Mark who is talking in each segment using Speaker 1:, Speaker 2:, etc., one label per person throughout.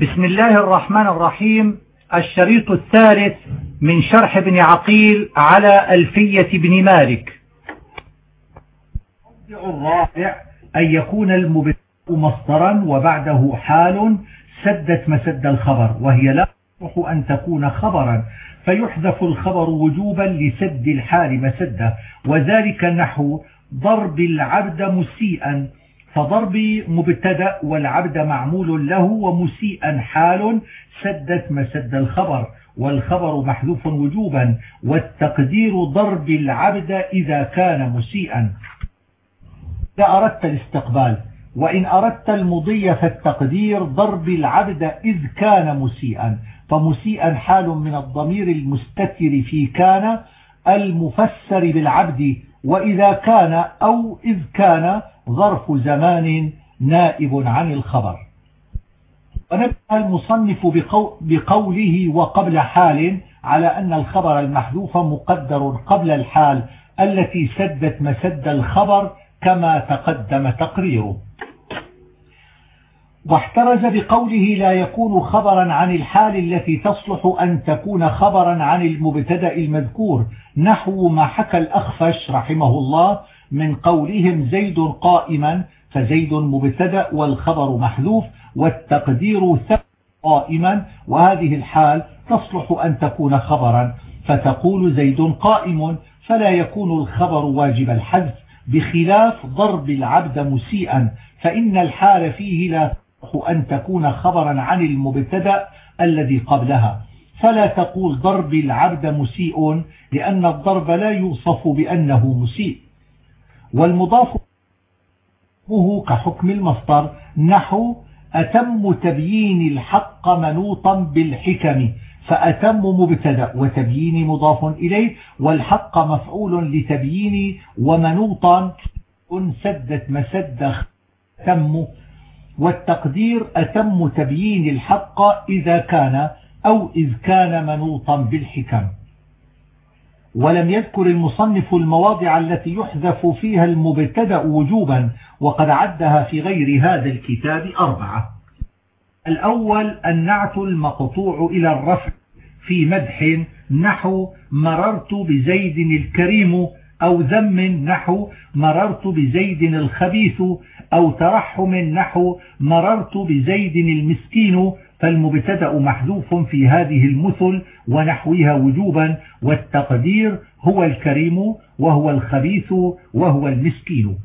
Speaker 1: بسم الله الرحمن الرحيم. الشريط الثالث من شرح ابن عقيل على ألفية بن مالك. الرابع أن يكون المبتدأ مصدرا وبعده حال سدت مسد الخبر وهي لا يصح أن تكون خبرا فيحذف الخبر وجوبا لسد الحال مسده وذلك نحو ضرب العبد مسيئا فضرب مبتدأ والعبد معمول له ومسيئا حال سدت مسد الخبر والخبر محذوف وجوبا والتقدير ضرب العبد إذا كان مسيئا. إذا أردت الاستقبال وإن أردت المضي فالتقدير ضرب العبد إذ كان مسيئا. فمسيئا حال من الضمير المستتر في كان المفسر بالعبد وإذا كان أو إذ كان ظرف زمان نائب عن الخبر. ونبدأ المصنف بقوله وقبل حال على أن الخبر المحذوف مقدر قبل الحال التي سدت مسد الخبر كما تقدم تقريره. واحترز بقوله لا يكون خبرا عن الحال التي تصلح أن تكون خبرا عن المبتدأ المذكور نحو ما حكى الأخفش رحمه الله من قولهم زيد قائما فزيد مبتدأ والخبر محذوف والتقدير قائما وهذه الحال تصلح أن تكون خبرا. فتقول زيد قائم فلا يكون الخبر واجب الحذف بخلاف ضرب العبد مسيئا فإن الحال فيه لا أن تكون خبرا عن المبتدأ الذي قبلها. فلا تقول ضرب العبد مسيء لأن الضرب لا يوصف بأنه مسيء. والمضاف كحكم المصدر نحو أتم تبيين الحق منوطا بالحكم. فأتم مبتدأ وتبيين مضاف إليه والحق مفعول لتبيين ومنوطا. سدت مسد تم والتقدير أتم تبيين الحق إذا كان أو إذ كان منوطا بالحكم. ولم يذكر المصنف المواضع التي يحذف فيها المبتدأ وجوبا وقد عدها في غير هذا الكتاب أربعة. الأول النعت المقطوع إلى الرفع في مدح نحو مررت بزيد الكريم أو ذم نحو مررت بزيد الخبيث أو ترحم نحو مررت بزيد المسكين فالمبتدأ محذوف في هذه المثل ونحوها وجوبا والتقدير هو الكريم وهو الخبيث وهو المسكين.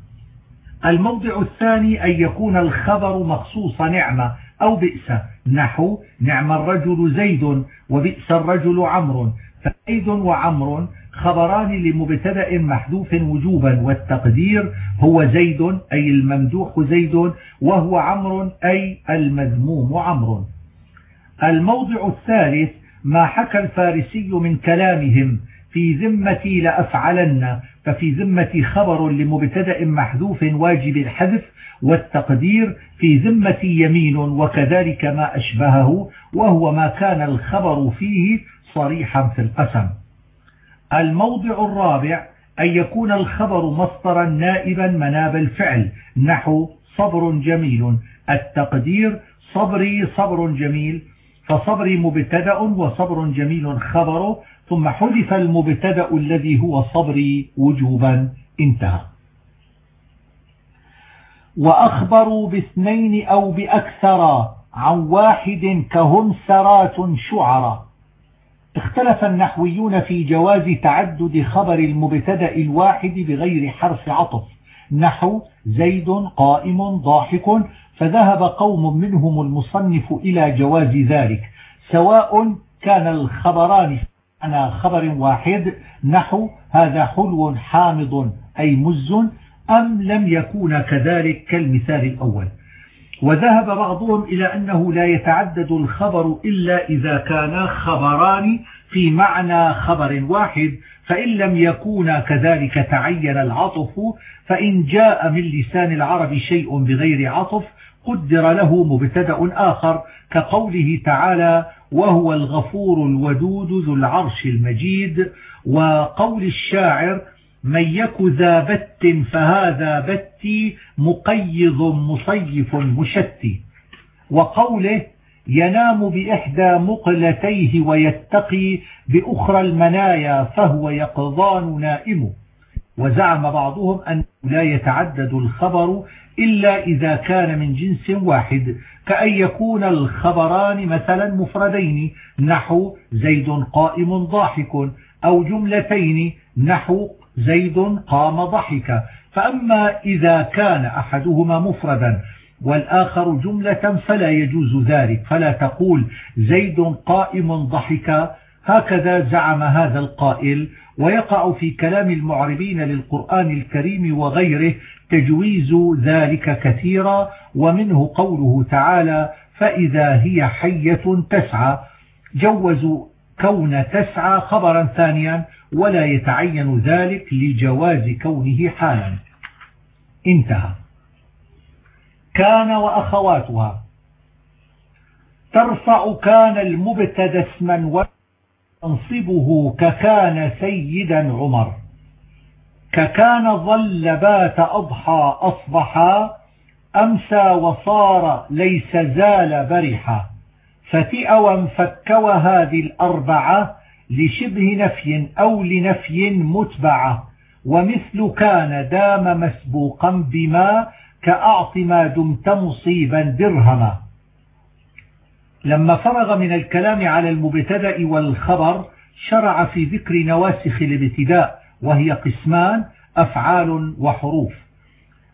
Speaker 1: الموضع الثاني أن يكون الخبر مخصوص نعمة أو بئس. نحو نعم الرجل زيد وبئس الرجل عمرو. فزيد وعمر خبران لمبتدأ محذوف وجوبا والتقدير هو زيد أي الممدوح زيد وهو عمرو أي المذموم عمرو. الموضع الثالث ما حكى الفارسي من كلامهم في ذمتي لأفعلن ففي ذمتي خبر لمبتدأ محذوف واجب الحذف والتقدير في ذمتي يمين وكذلك ما أشبهه وهو ما كان الخبر فيه صريحا في القسم. الموضع الرابع أن يكون الخبر مصدرا نائبا مناب الفعل نحو صبر جميل. التقدير صبري صبر جميل فصبري مبتدأ وصبر جميل خبره ثم حذف المبتدأ الذي هو صبري وجوبا. انتهى. وأخبروا باثنين أو بأكثر عن واحد كهم سرات شعرا. اختلف النحويون في جواز تعدد خبر المبتدأ الواحد بغير حرف عطف. نحو زيد قائم ضاحك فذهب قوم منهم المصنف إلى جواز ذلك. سواء كان الخبران على خبر واحد نحو هذا حلو حامض أي مز أم لم يكون كذلك كالمثال الأول. وذهب بعضهم إلى أنه لا يتعدد الخبر إلا إذا كان خبران في معنى خبر واحد فإن لم يكونا كذلك تعين العطف فإن جاء من لسان العرب شيء بغير عطف قدر له مبتدأ آخر كقوله تعالى وهو الغفور الودود ذو العرش المجيد وقول الشاعر من يك ذا بت فهذا بتي مقيض مصيف مشتي وقوله ينام بإحدى مقلتيه ويتقي بأخرى المنايا فهو يقظان نائم. وزعم بعضهم أن لا يتعدد الخبر إلا إذا كان من جنس واحد كأن يكون الخبران مثلا مفردين نحو زيد قائم ضاحك أو جملتين نحو زيد قام ضحك. فأما إذا كان أحدهما مفردا والآخر جملة فلا يجوز ذلك. فلا تقول زيد قائم ضحك. هكذا زعم هذا القائل. ويقع في كلام المعربين للقرآن الكريم وغيره تجويز ذلك كثيرا. ومنه قوله تعالى فإذا هي حية تسعى. جوزوا كون تسعى خبرا ثانيا ولا يتعين ذلك لجواز كونه حالا. انتهى. كان وأخواتها. ترفع كان المبتدا اسما وتنصبه ككان سيدا عمر. ككان ظل بات أضحى أصبحا أمسى وصار ليس زال برحا. فتئ وانفك وهذه الأربعة لشبه نفي أو لنفي متبعة ومثل كان دام مسبوقا بما كأعط ما دمت مصيبا درهما. لما فرغ من الكلام على المبتدأ والخبر شرع في ذكر نواسخ الابتداء وهي قسمان أفعال وحروف.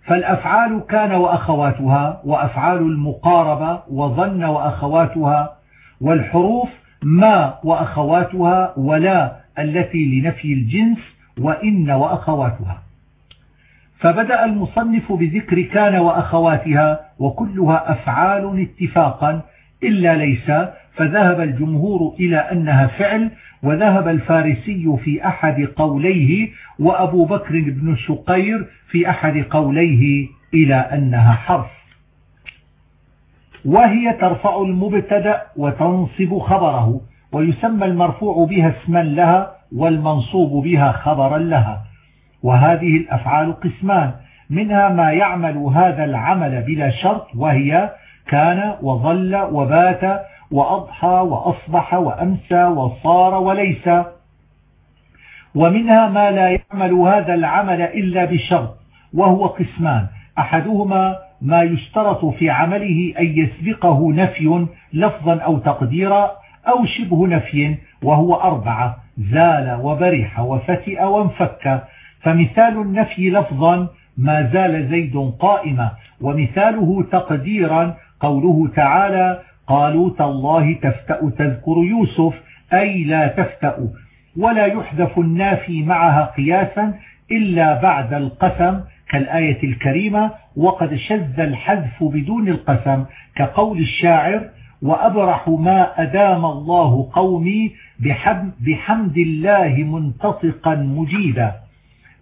Speaker 1: فالأفعال كان وأخواتها وأفعال المقاربة وظن وأخواتها والحروف ما وأخواتها ولا التي لنفي الجنس وإن وأخواتها. فبدأ المصنف بذكر كان وأخواتها وكلها أفعال اتفاقا إلا ليس فذهب الجمهور إلى أنها فعل وذهب الفارسي في أحد قوليه وأبو بكر بن شقير في أحد قوليه إلى أنها حرف. وهي ترفع المبتدأ وتنصب خبره ويسمى المرفوع بها اسما لها والمنصوب بها خبرا لها. وهذه الأفعال قسمان منها ما يعمل هذا العمل بلا شرط وهي كان وظل وبات وأضحى وأصبح وأمسى وصار وليس. ومنها ما لا يعمل هذا العمل إلا بشرط وهو قسمان. أحدهما ما يشترط في عمله أن يسبقه نفي لفظا أو تقديرا أو شبه نفي وهو أربعة زال وبرح وفتئ وانفك. فمثال النفي لفظا ما زال زيد قائما ومثاله تقديرا قوله تعالى قالوا تالله تفتأ تذكر يوسف أي لا تفتأ. ولا يحذف النافي معها قياسا إلا بعد القسم كالآية الكريمة وقد شذ الحذف بدون القسم كقول الشاعر وأبرح ما أدام الله قومي بحمد الله منتصقا مجيدا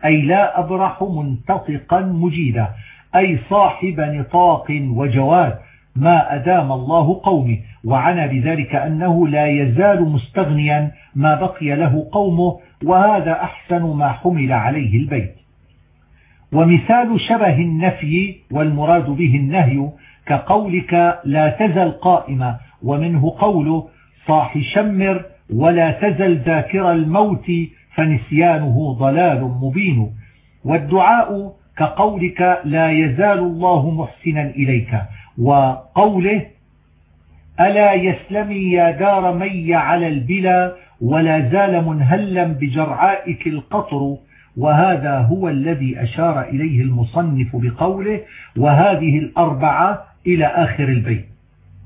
Speaker 1: أي لا أبرح منتصقا مجيدا أي صاحب نطاق وجواد. ما أدام الله قومي وعنى بذلك أنه لا يزال مستغنيا ما بقي له قومه وهذا أحسن ما حمل عليه البيت. ومثال شبه النفي والمراد به النهي كقولك لا تزل قائمة ومنه قوله صاح شمر ولا تزل ذاكر الموت فنسيانه ضلال مبين. والدعاء كقولك لا يزال الله محسنا إليك. وقوله ألا يسلمي يا دار مي على البلا ولا زال منهلا بجرعائك القطر؟ وهذا هو الذي أشار إليه المصنف بقوله وهذه الأربعة إلى آخر البيت.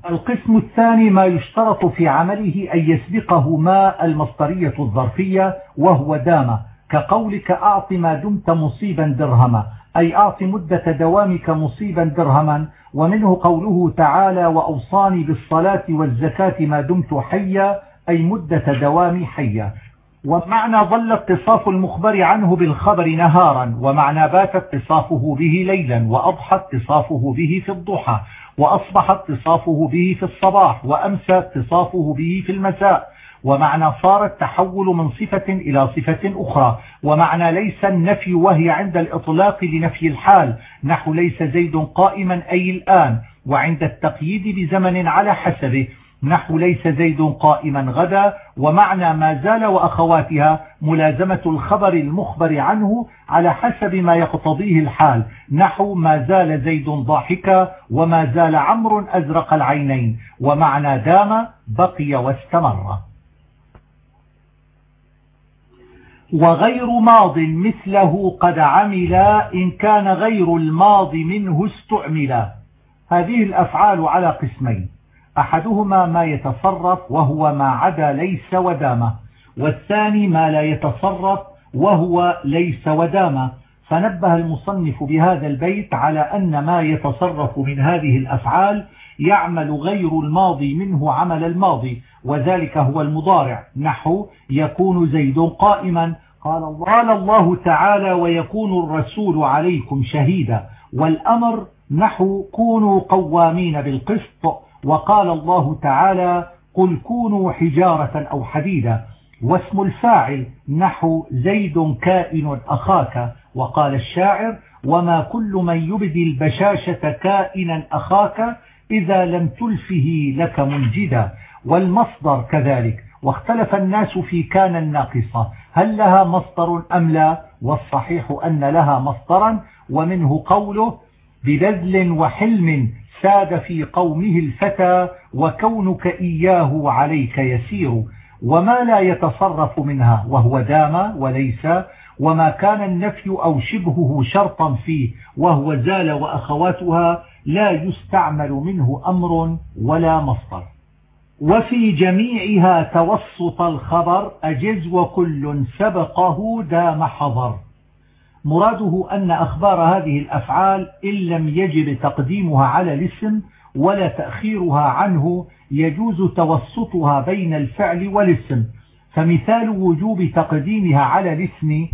Speaker 1: القسم الثاني ما يشترط في عمله أن يسبقه ما المصدرية الظرفية وهو دام. كقولك أعط ما دمت مصيبا درهما أي أعط مدة دوامك مصيبا درهما ومنه قوله تعالى وأوصاني بالصلاة والزكاة ما دمت حيا أي مدة دوامي حيا. ومعنى ظل اتصاف المخبر عنه بالخبر نهارا ومعنى بات اتصافه به ليلا وأضحى اتصافه به في الضحى وأصبح اتصافه به في الصباح وأمسى اتصافه به في المساء. ومعنى صار التحول من صفة إلى صفة أخرى ومعنى ليس النفي وهي عند الإطلاق لنفي الحال نحو ليس زيد قائما أي الآن وعند التقييد بزمن على حسبه نحو ليس زيد قائما غدا ومعنى ما زال وأخواتها ملازمة الخبر المخبر عنه على حسب ما يقتضيه الحال نحو ما زال زيد ضاحكا وما زال عمرو أزرق العينين ومعنى دام بقي واستمر. وغير ماض مثله قد عمل إن كان غير الماضي منه استعمل. هذه الأفعال على قسمين. أحدهما ما يتصرف وهو ما عدا ليس ودامة والثاني ما لا يتصرف وهو ليس ودامة. فنبه المصنف بهذا البيت على أن ما يتصرف من هذه الأفعال يعمل غير الماضي منه عمل الماضي. وذلك هو المضارع. نحو يكون زيد قائما. قال الله, قال الله تعالى ويكون الرسول عليكم شهيدا. والأمر نحو كونوا قوامين بالقسط. وقال الله تعالى قل كونوا حجارة أو حديدا. واسم الفاعل نحو زيد كائن أخاك. وقال الشاعر وما كل من يبدي البشاشة كائنا أخاك إذا لم تلفه لك منجدا. والمصدر كذلك. واختلف الناس في كان الناقصة هل لها مصدر أم لا؟ والصحيح أن لها مصدرا ومنه قوله ببذل وحلم ساد في قومه الفتى وكونك إياه عليك يسير. وما لا يتصرف منها وهو دام وليس. وما كان النفي أو شبهه شرطا فيه وهو زال وأخواتها لا يستعمل منه أمر ولا مصدر. وفي جميعها توسط الخبر أجز وكل سبقه دام حضر. مراده أن أخبار هذه الأفعال إن لم يجب تقديمها على الاسم ولا تأخيرها عنه يجوز توسطها بين الفعل والاسم. فمثال وجوب تقديمها على الاسم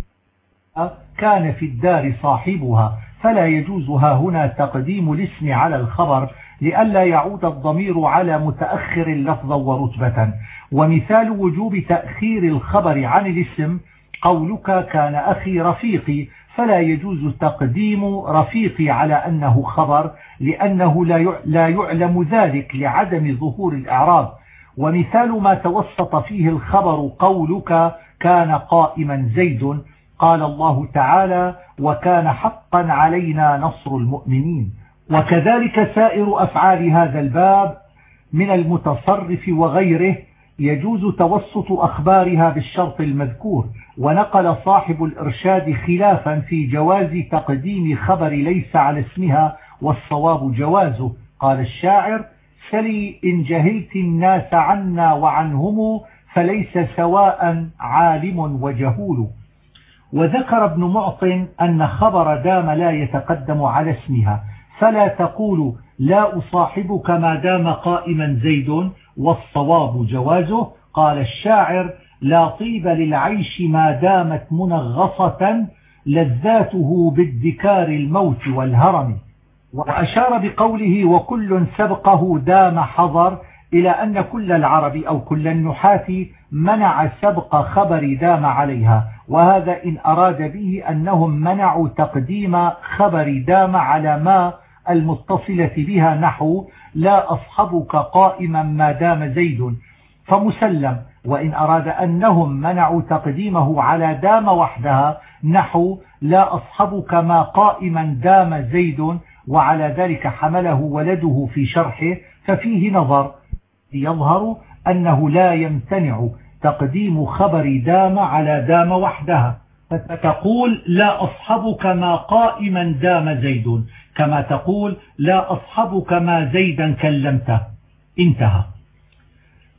Speaker 1: كان في الدار صاحبها فلا يجوزها هنا تقديم الاسم على الخبر لئلا يعود الضمير على متأخر لفظا ورتبة. ومثال وجوب تأخير الخبر عن الاسم قولك كان أخي رفيقي فلا يجوز تقديم رفيقي على أنه خبر لأنه لا يعلم ذلك لعدم ظهور الإعراب. ومثال ما توسط فيه الخبر قولك كان قائما زيد قال الله تعالى وكان حقا علينا نصر المؤمنين وكذلك سائر أفعال هذا الباب من المتصرف وغيره يجوز توسط أخبارها بالشرط المذكور ونقل صاحب الإرشاد خلافا في جواز تقديم خبر ليس على اسمها والصواب جوازه. قال الشاعر سلي إن جهلت الناس عنا وعنهم فليس سواء عالم وجهول. وذكر ابن معطن أن خبر دام لا يتقدم على اسمها فلا تقول لا أصاحبك ما دام قائما زيد والصواب جوازه. قال الشاعر لا طيب للعيش ما دامت منغصة لذاته بالذكار الموت والهرم. وأشار بقوله وكل سبقه دام حضر إلى أن كل العرب أو كل النحاة منع سبق خبر دام عليها. وهذا إن أراد به أنهم منعوا تقديم خبر دام على ما المتصلة بها نحو لا أصحبك قائما ما دام زيد فمسلم وإن أراد أنهم منعوا تقديمه على دام وحدها نحو لا أصحبك ما قائما دام زيد وعلى ذلك حمله ولده في شرحه ففيه نظر يظهر أنه لا يمتنع تقديم خبر دام على دام وحدها فتقول لا أصحبك ما قائما دام زيد. كما تقول لا أصحبك ما زيدا كلمته. انتهى.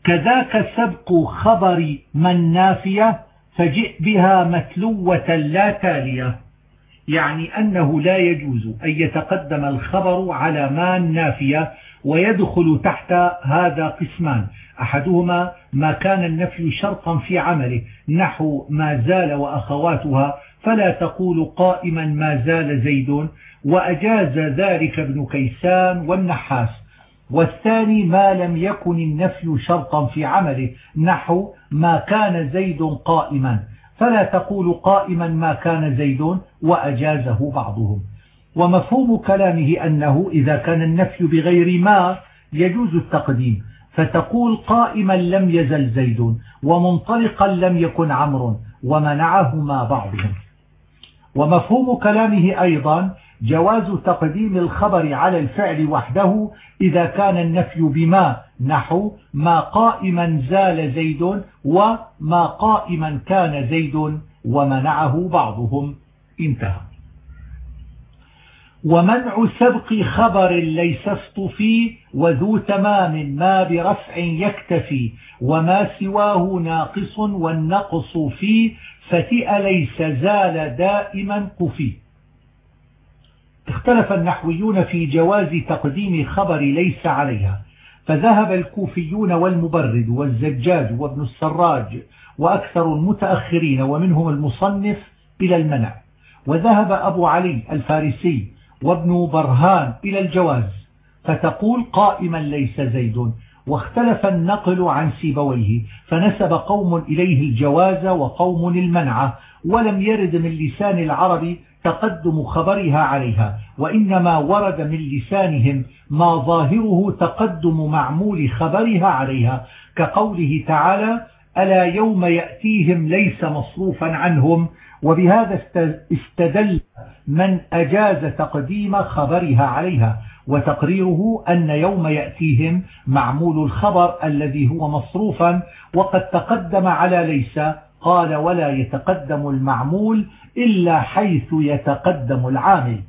Speaker 1: كذاك سبق خبر من نافية فجئ بها متلوة لا تالية. يعني أنه لا يجوز أن يتقدم الخبر على ما نافية ويدخل تحت هذا قسمان. أحدهما ما كان النفي شرطا في عمله نحو ما زال وأخواتها فلا تقول قائما ما زال زيد وأجاز ذلك ابن كيسان والنحاس. والثاني ما لم يكن النفي شرطا في عمله نحو ما كان زيد قائما. فلا تقول قائما ما كان زيد وأجازه بعضهم. ومفهوم كلامه أنه إذا كان النفي بغير ما يجوز التقديم فتقول قائما لم يزل زيد ومنطلقا لم يكن عمرو ومنعهما بعضهم. ومفهوم كلامه أيضا جواز تقديم الخبر على الفعل وحده إذا كان النفي بما نحو ما قائما زال زيد وما قائما كان زيد ومنعه بعضهم. انتهى. ومنع سبق خبر ليس اصطفي وذو تمام ما برفع يكتفي وما سواه ناقص والنقص فيه فتئ ليس زال دائما قفي اختلف النحويون في جواز تقديم خبر ليس عليها فذهب الكوفيون والمبرد والزجاج وابن السراج وأكثر المتأخرين ومنهم المصنف إلى المنع. وذهب أبو علي الفارسي وابن برهان إلى الجواز فتقول قائما ليس زيد واختلف النقل عن سيبويه فنسب قوم إليه الجواز وقوم المنع ولم يرد من لسان العرب تقدم خبرها عليها وإنما ورد من لسانهم ما ظاهره تقدم معمول خبرها عليها كقوله تعالى ألا يوم يأتيهم ليس مصروفا عنهم؟ وبهذا استدل من أجاز تقديم خبرها عليها وتقريره أن يوم يأتيهم معمول الخبر الذي هو مصروفا وقد تقدم على ليس قال ولا يتقدم المعمول إلا حيث يتقدم العامل.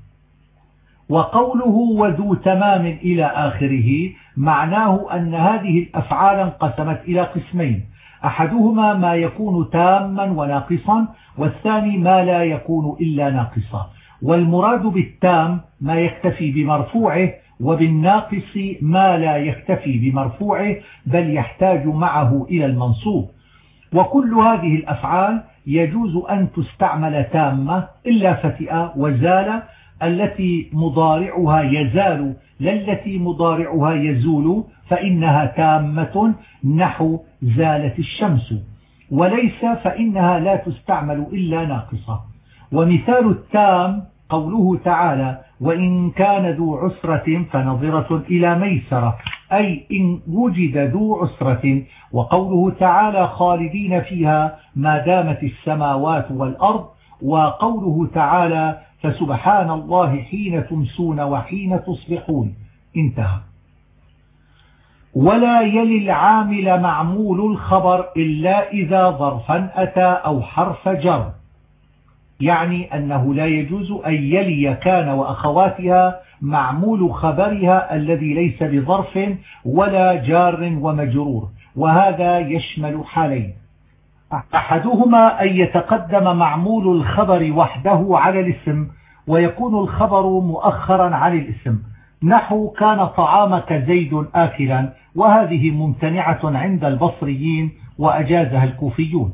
Speaker 1: وقوله وذو تمام إلى آخره معناه أن هذه الأفعال انقسمت إلى قسمين. أحدهما ما يكون تاما وناقصا والثاني ما لا يكون إلا ناقصا. والمراد بالتام ما يكتفي بمرفوعه وبالناقص ما لا يكتفي بمرفوعه بل يحتاج معه إلى المنصوب. وكل هذه الأفعال يجوز أن تستعمل تامة إلا فتئة وزال التي مضارعها يزال للتي مضارعها يزول فإنها تامة نحو زالت الشمس. وليس فإنها لا تستعمل إلا ناقصة. ومثال التام قوله تعالى وإن كان ذو عسرة فنظرة إلى ميسرة. أي إن وجد ذو عسرة وقوله تعالى خالدين فيها ما دامت السماوات والأرض وقوله تعالى فسبحان الله حين تمسون وحين تصبحون. انتهى. ولا يلي العامل معمول الخبر إلا إذا ظرفا أتى أو حرف جر. يعني أنه لا يجوز أن يلي كان وأخواتها معمول خبرها الذي ليس بظرف ولا جار ومجرور وهذا يشمل حالين. أحدهما أن يتقدم معمول الخبر وحده على الاسم ويكون الخبر مؤخرا عن الاسم. نحو كان طعامك زيد آكلا وهذه ممتنعة عند البصريين وأجازها الكوفيون.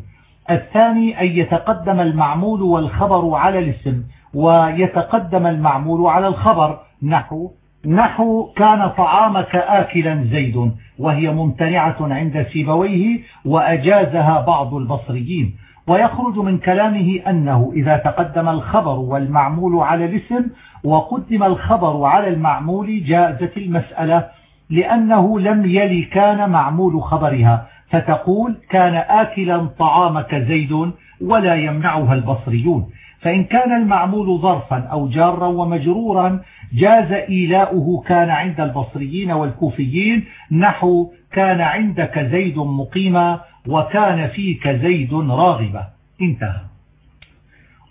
Speaker 1: الثاني أن يتقدم المعمول والخبر على الاسم ويتقدم المعمول على الخبر. نحو نحو كان طعامك آكلا زيد وهي ممتنعة عند سيبويه وأجازها بعض البصريين. ويخرج من كلامه أنه إذا تقدم الخبر والمعمول على الاسم وقدم الخبر على المعمول جازت المسألة لأنه لم يلي كان معمول خبرها. فتقول كان آكلا طعامك زيد ولا يمنعها البصريون. فإن كان المعمول ظرفا أو جارا ومجرورا جاز إيلاؤه كان عند البصريين والكوفيين نحو كان عندك زيد مقيما وكان فيك زيد راغبا. انتهى.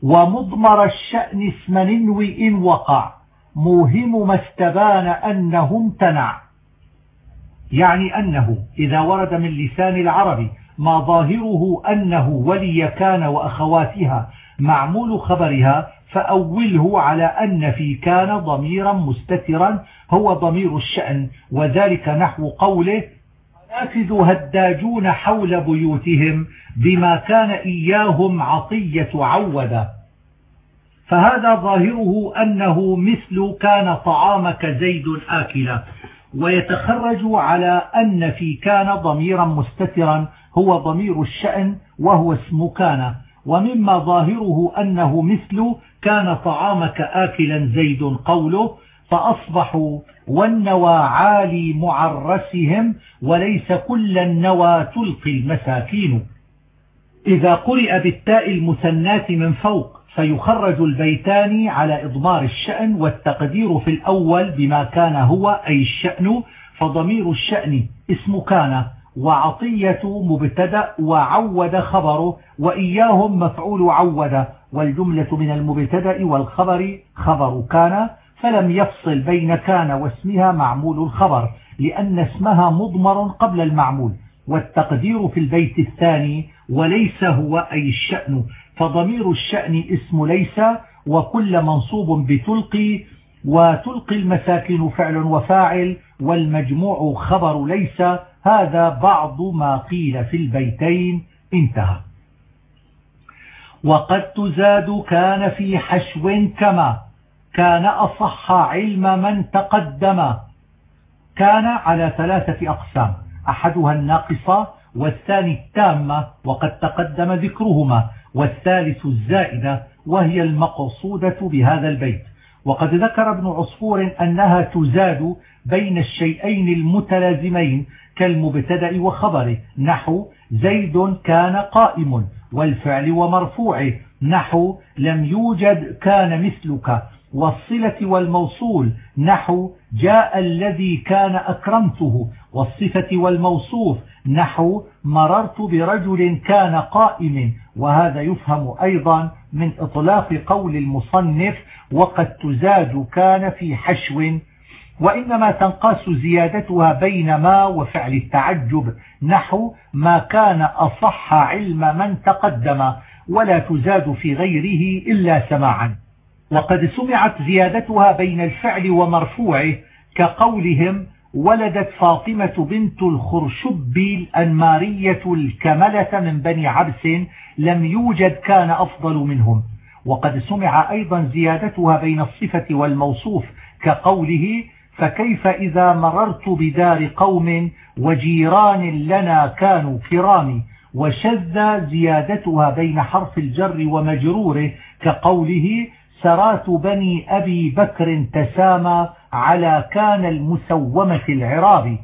Speaker 1: ومضمر الشأن اسم ننوي إن وقع موهم ما استبان أنه امتنع. يعني أنه إذا ورد من لسان العرب ما ظاهره أنه ولي كان وأخواتها معمول خبرها فأوله على أن في كان ضميرا مستترا هو ضمير الشأن وذلك نحو قوله نافذ هداجون حول بيوتهم بما كان إياهم عطية عودا فهذا ظاهره أنه مثل كان طعامك زيد آكلا. ويتخرج على أن في كان ضميرا مستترا هو ضمير الشأن وهو اسم كان. ومما ظاهره أنه مثل كان طعامك آكلا زيد قوله فأصبحوا والنوى عالي معرسهم وليس كل النوى تلقي المساكين. إذا قرئ بالتاء المثنات من فوق فيخرج البيتان على إضمار الشأن والتقدير في الأول بما كان هو أي الشأن فضمير الشأن اسم كان. وعطية مبتدأ وعود خبره وإياهم مفعول عود والجملة من المبتدأ والخبر خبر كان فلم يفصل بين كان واسمها معمول الخبر لأن اسمها مضمر قبل المعمول والتقدير في البيت الثاني وليس هو أي الشأن فضمير الشأن اسم ليس وكل منصوب بتلقي وتلقي المساكن فعل وفاعل والمجموع خبر ليس هذا بعض ما قيل في البيتين انتهى. وقد تزاد كان في حشو كما كان أصح علم من تقدم. كان على ثلاثة أقسام أحدها الناقصة والثاني التامة وقد تقدم ذكرهما. والثالث الزائدة وهي المقصودة بهذا البيت. وقد ذكر ابن عصفور أنها تزاد بين الشيئين المتلازمين كالمبتدأ وخبره. نحو زيد كان قائم والفعل ومرفوعه. نحو لم يوجد كان مثلك. والصلة والموصول. نحو جاء الذي كان أكرمته. والصفة والموصوف. نحو مررت برجل كان قائم. وهذا يفهم أيضا من إطلاق قول المصنف وقد تزاد كان في حشو وإنما تنقاس زيادتها بين ما وفعل التعجب نحو ما كان أصح علم من تقدم ولا تزاد في غيره إلا سماعا. وقد سمعت زيادتها بين الفعل ومرفوعه كقولهم ولدت فاطمة بنت الخرشب الأنمارية الكملة من بني عبس لم يوجد كان أفضل منهم. وقد سمع أيضا زيادتها بين الصفة والموصوف كقوله فكيف إذا مررت بدار قوم وجيران لنا كانوا كرام وشذ زيادتها بين حرف الجر ومجروره كقوله سرات بني أبي بكر تسامى على كان المسومة العراب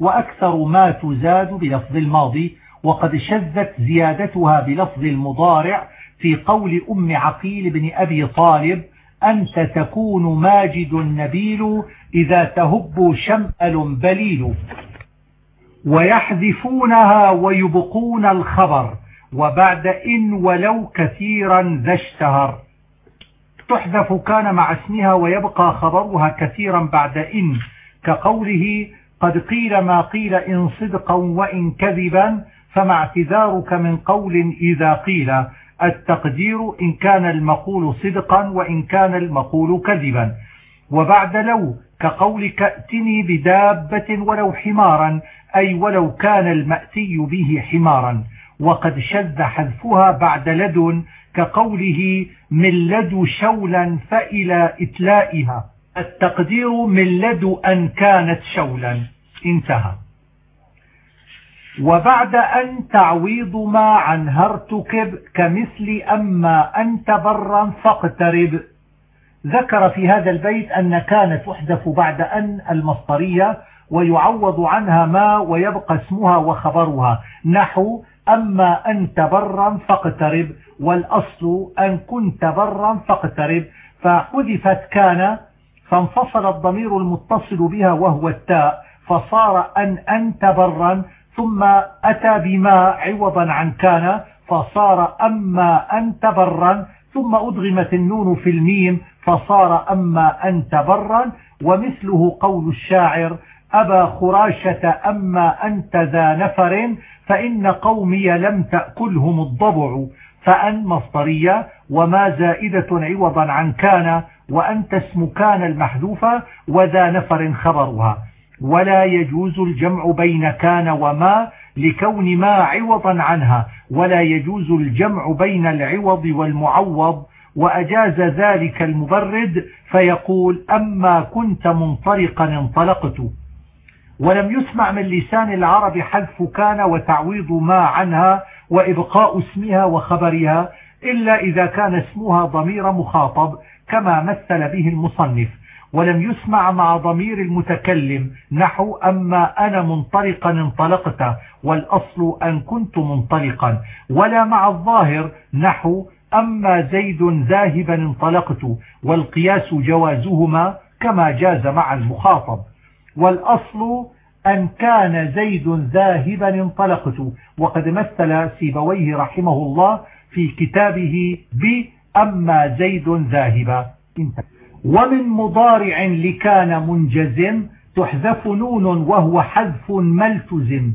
Speaker 1: وأكثر ما تزاد بلفظ الماضي وقد شذت زيادتها بلفظ المضارع في قول أم عقيل بن أبي طالب أنت تكون ماجد نبيل إذا تهب شمأل بليل ويحذفونها ويبقون الخبر وبعد إن ولو كثيرا ذا اشتهر. تحذف كان مع اسمها ويبقى خبرها كثيرا بعد إن. كقوله قد قيل ما قيل إن صدقا وإن كذبا فما اعتذارك من قول إذا قيل. التقدير إن كان المقول صدقا وإن كان المقول كذبا. وبعد لو كقولك ائتني بدابة ولو حمارا أي ولو كان المأتي به حمارا. وقد شذ حذفها بعد لد كقوله من لد شولا فإلى إتلائها. التقدير من لد أن كانت شولا. انتهى. وبعد أن تعويض ما عن هرتكب كمثل أما أنت برا فاقترب. ذكر في هذا البيت أن كانت تحدث بعد أن المصدرية ويعوض عنها ما ويبقى اسمها وخبرها. نحو أما أنت برا فاقترب والأصل أن كنت برا فاقترب. فحذفت كان فانفصل الضمير المتصل بها وهو التاء فصار أن أنت برا ثم أتى بما عوضا عن كان فصار أما أنت برا ثم أدغمت النون في الميم فصار أما أنت برا ومثله قول الشاعر أبا خراشة أما أنت ذا نفر فإن قومي لم تأكلهم الضبع. فأن مصدرية وما زائدة عوضا عن كان وأنت اسم كان المحذوفة وذا نفر خبرها. ولا يجوز الجمع بين كان وما لكون ما عوضا عنها ولا يجوز الجمع بين العوض والمعوض وأجاز ذلك المبرد فيقول أما كنت منطلقا انطلقت. ولم يسمع من لسان العرب حذف كان وتعويض ما عنها وإبقاء اسمها وخبرها إلا إذا كان اسمها ضمير مخاطب كما مثل به المصنف. ولم يسمع مع ضمير المتكلم نحو أما أنا منطلقا انطلقت والأصل أن كنت منطلقا ولا مع الظاهر نحو أما زيد ذاهبا انطلقت والقياس جوازهما كما جاز مع المخاطب. والأصل أن كان زيد ذاهبا انطلقت وقد مثل سيبويه رحمه الله في كتابه بأما زيد ذاهبا. ومن مضارع لكان منجزم تحذف نون وهو حذف ملتزم.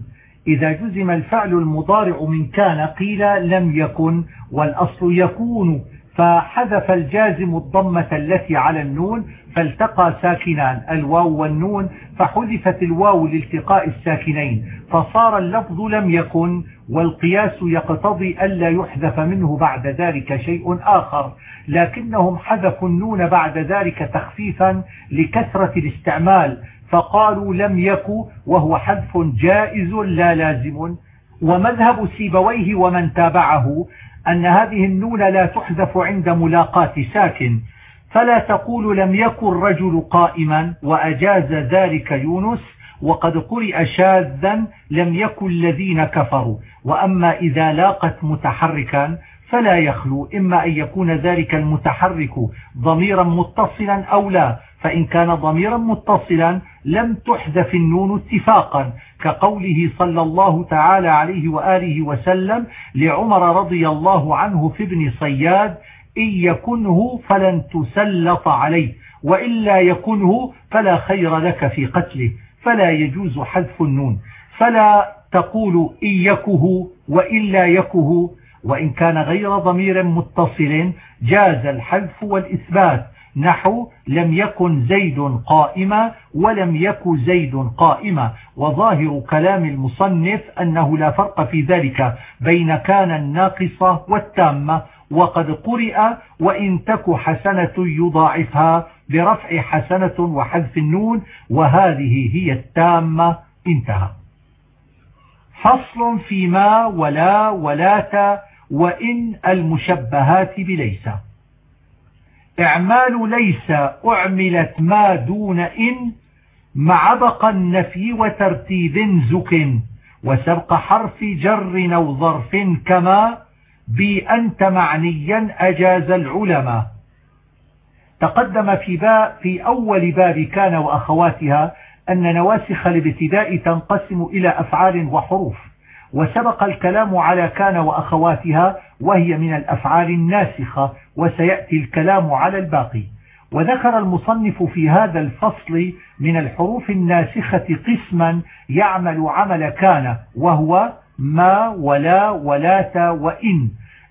Speaker 1: إذا جزم الفعل المضارع من كان قيل لم يكن والأصل يكون فحذف الجازم الضمة التي على النون فالتقى ساكنان الواو والنون فحذفت الواو لالتقاء الساكنين فصار اللفظ لم يكن والقياس يقتضي ألا يحذف منه بعد ذلك شيء آخر لكنهم حذفوا النون بعد ذلك تخفيفا لكثرة الاستعمال فقالوا لم يكن وهو حذف جائز لا لازم. ومذهب سيبويه ومن تابعه أن هذه النون لا تحذف عند ملاقاة ساكن فلا تقول لم يكن رجل قائما وأجاز ذلك يونس وقد قرئ شاذا لم يكن الذين كفروا. وأما إذا لاقت متحركا فلا يخلو إما أن يكون ذلك المتحرك ضميرا متصلا أو لا. فإن كان ضميرا متصلا لم تحذف النون اتفاقا كقوله صلى الله تعالى عليه وآله وسلم لعمر رضي الله عنه في ابن صياد إن يكنه فلن تسلط عليه وإلا يكنه فلا خير لك في قتله فلا يجوز حذف النون. فلا تقول إن يكه وإلا يكه وإن كان غير ضمير متصل جاز الحذف والإثبات. نحو لم يكن زيد قائما ولم يك زيد قائما. وظاهر كلام المصنف أنه لا فرق في ذلك بين كان الناقصة والتامة وقد قرئ وإن تك حسنة يضاعفها برفع حسنة وحذف النون وهذه هي التامة انتهى. فصل فيما ولا ولات وإن المشبهات بليس. إعمال ليس أعملت ما دون إن مع بقى النفي وترتيب زك وسبق حرف جر أو ظرف كما بأنت معنيا أجاز العلماء. تقدم في, باب في أول باب كان وأخواتها أن نواسخ الابتداء تنقسم إلى أفعال وحروف وسبق الكلام على كان وأخواتها وهي من الأفعال الناسخة وسيأتي الكلام على الباقي. وذكر المصنف في هذا الفصل من الحروف الناسخة قسما يعمل عمل كان وهو ما ولا ولات وإن.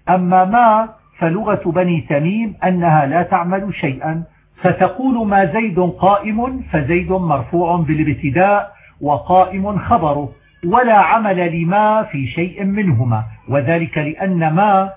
Speaker 1: أما ما فلغة بني تميم أنها لا تعمل شيئا. فتقول ما زيد قائم فزيد مرفوع بالابتداء وقائم خبره. ولا عمل لما في شيء منهما وذلك لأن ما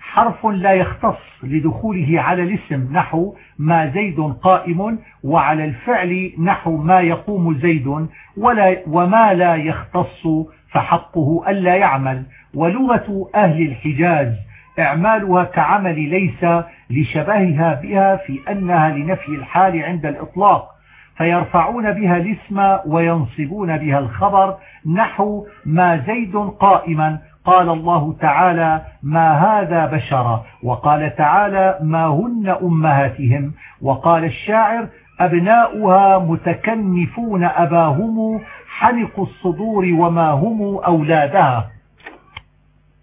Speaker 1: حرف لا يختص لدخوله على الاسم نحو ما زيد قائم وعلى الفعل نحو ما يقوم زيد ولا وما لا يختص فحقه ألا يعمل. ولغة أهل الحجاز إعمالها كعمل ليس لشبهها بها في أنها لنفي الحال عند الإطلاق. فيرفعون بها الاسم وينصبون بها الخبر نحو ما زيد قائما. قال الله تعالى ما هذا بشرا؟ وقال تعالى ما هن أمهاتهم؟ وقال الشاعر أبناؤها متكنفون أباهم حنق الصدور وما هم أولادها.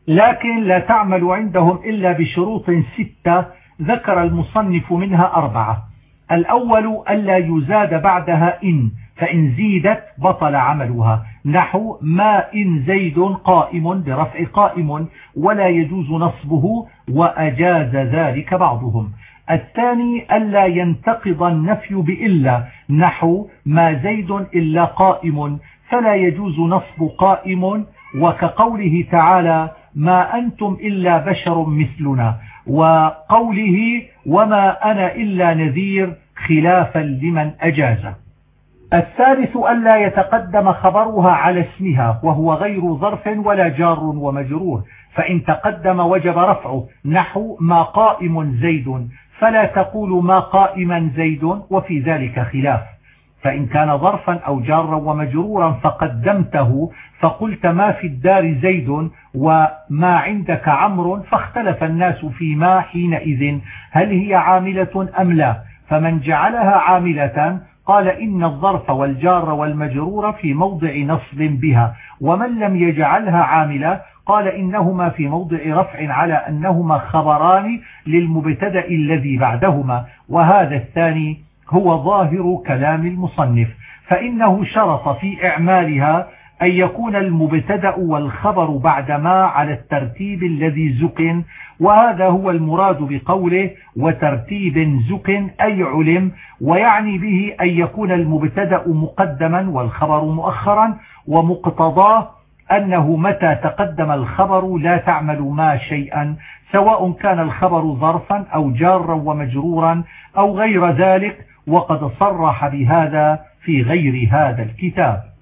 Speaker 1: لكن لا تعمل عندهم إلا بشروط ستة ذكر المصنف منها أربعة. الأول ألا يزاد بعدها إن فإن زيدت بطل عملها. نحو ما إن زيد قائم برفع قائم ولا يجوز نصبه وأجاز ذلك بعضهم. الثاني ألا ينتقض النفي بإلا نحو ما زيد إلا قائم فلا يجوز نصب قائم. وكقوله تعالى ما أنتم إلا بشر مثلنا وقوله وما أنا إلا نذير خلافا لمن أجازه الثالث ألا يتقدم خبرها على اسمها وهو غير ظرف ولا جار ومجرور. فإن تقدم وجب رفعه نحو ما قائم زيد فلا تقول ما قائما زيد وفي ذلك خلاف. فإن كان ظرفا أو جارا ومجرورا فقدمته فقلت ما في الدار زيد وما عندك عمر فاختلف الناس فيما حينئذ هل هي عاملة أم لا. فمن جعلها عاملة قال إن الظرف والجار والمجرور في موضع نصب بها ومن لم يجعلها عاملة قال إنهما في موضع رفع على أنهما خبران للمبتدأ الذي بعدهما. وهذا الثاني هو ظاهر كلام المصنف فإنه شرط في إعمالها أن يكون المبتدأ والخبر بعدما على الترتيب الذي زق وهذا هو المراد بقوله وترتيب زق أي علم ويعني به أن يكون المبتدأ مقدما والخبر مؤخرا ومقتضاه أنه متى تقدم الخبر لا تعمل ما شيئا سواء كان الخبر ظرفا أو جارا ومجرورا أو غير ذلك وقد صرح بهذا في غير هذا الكتاب.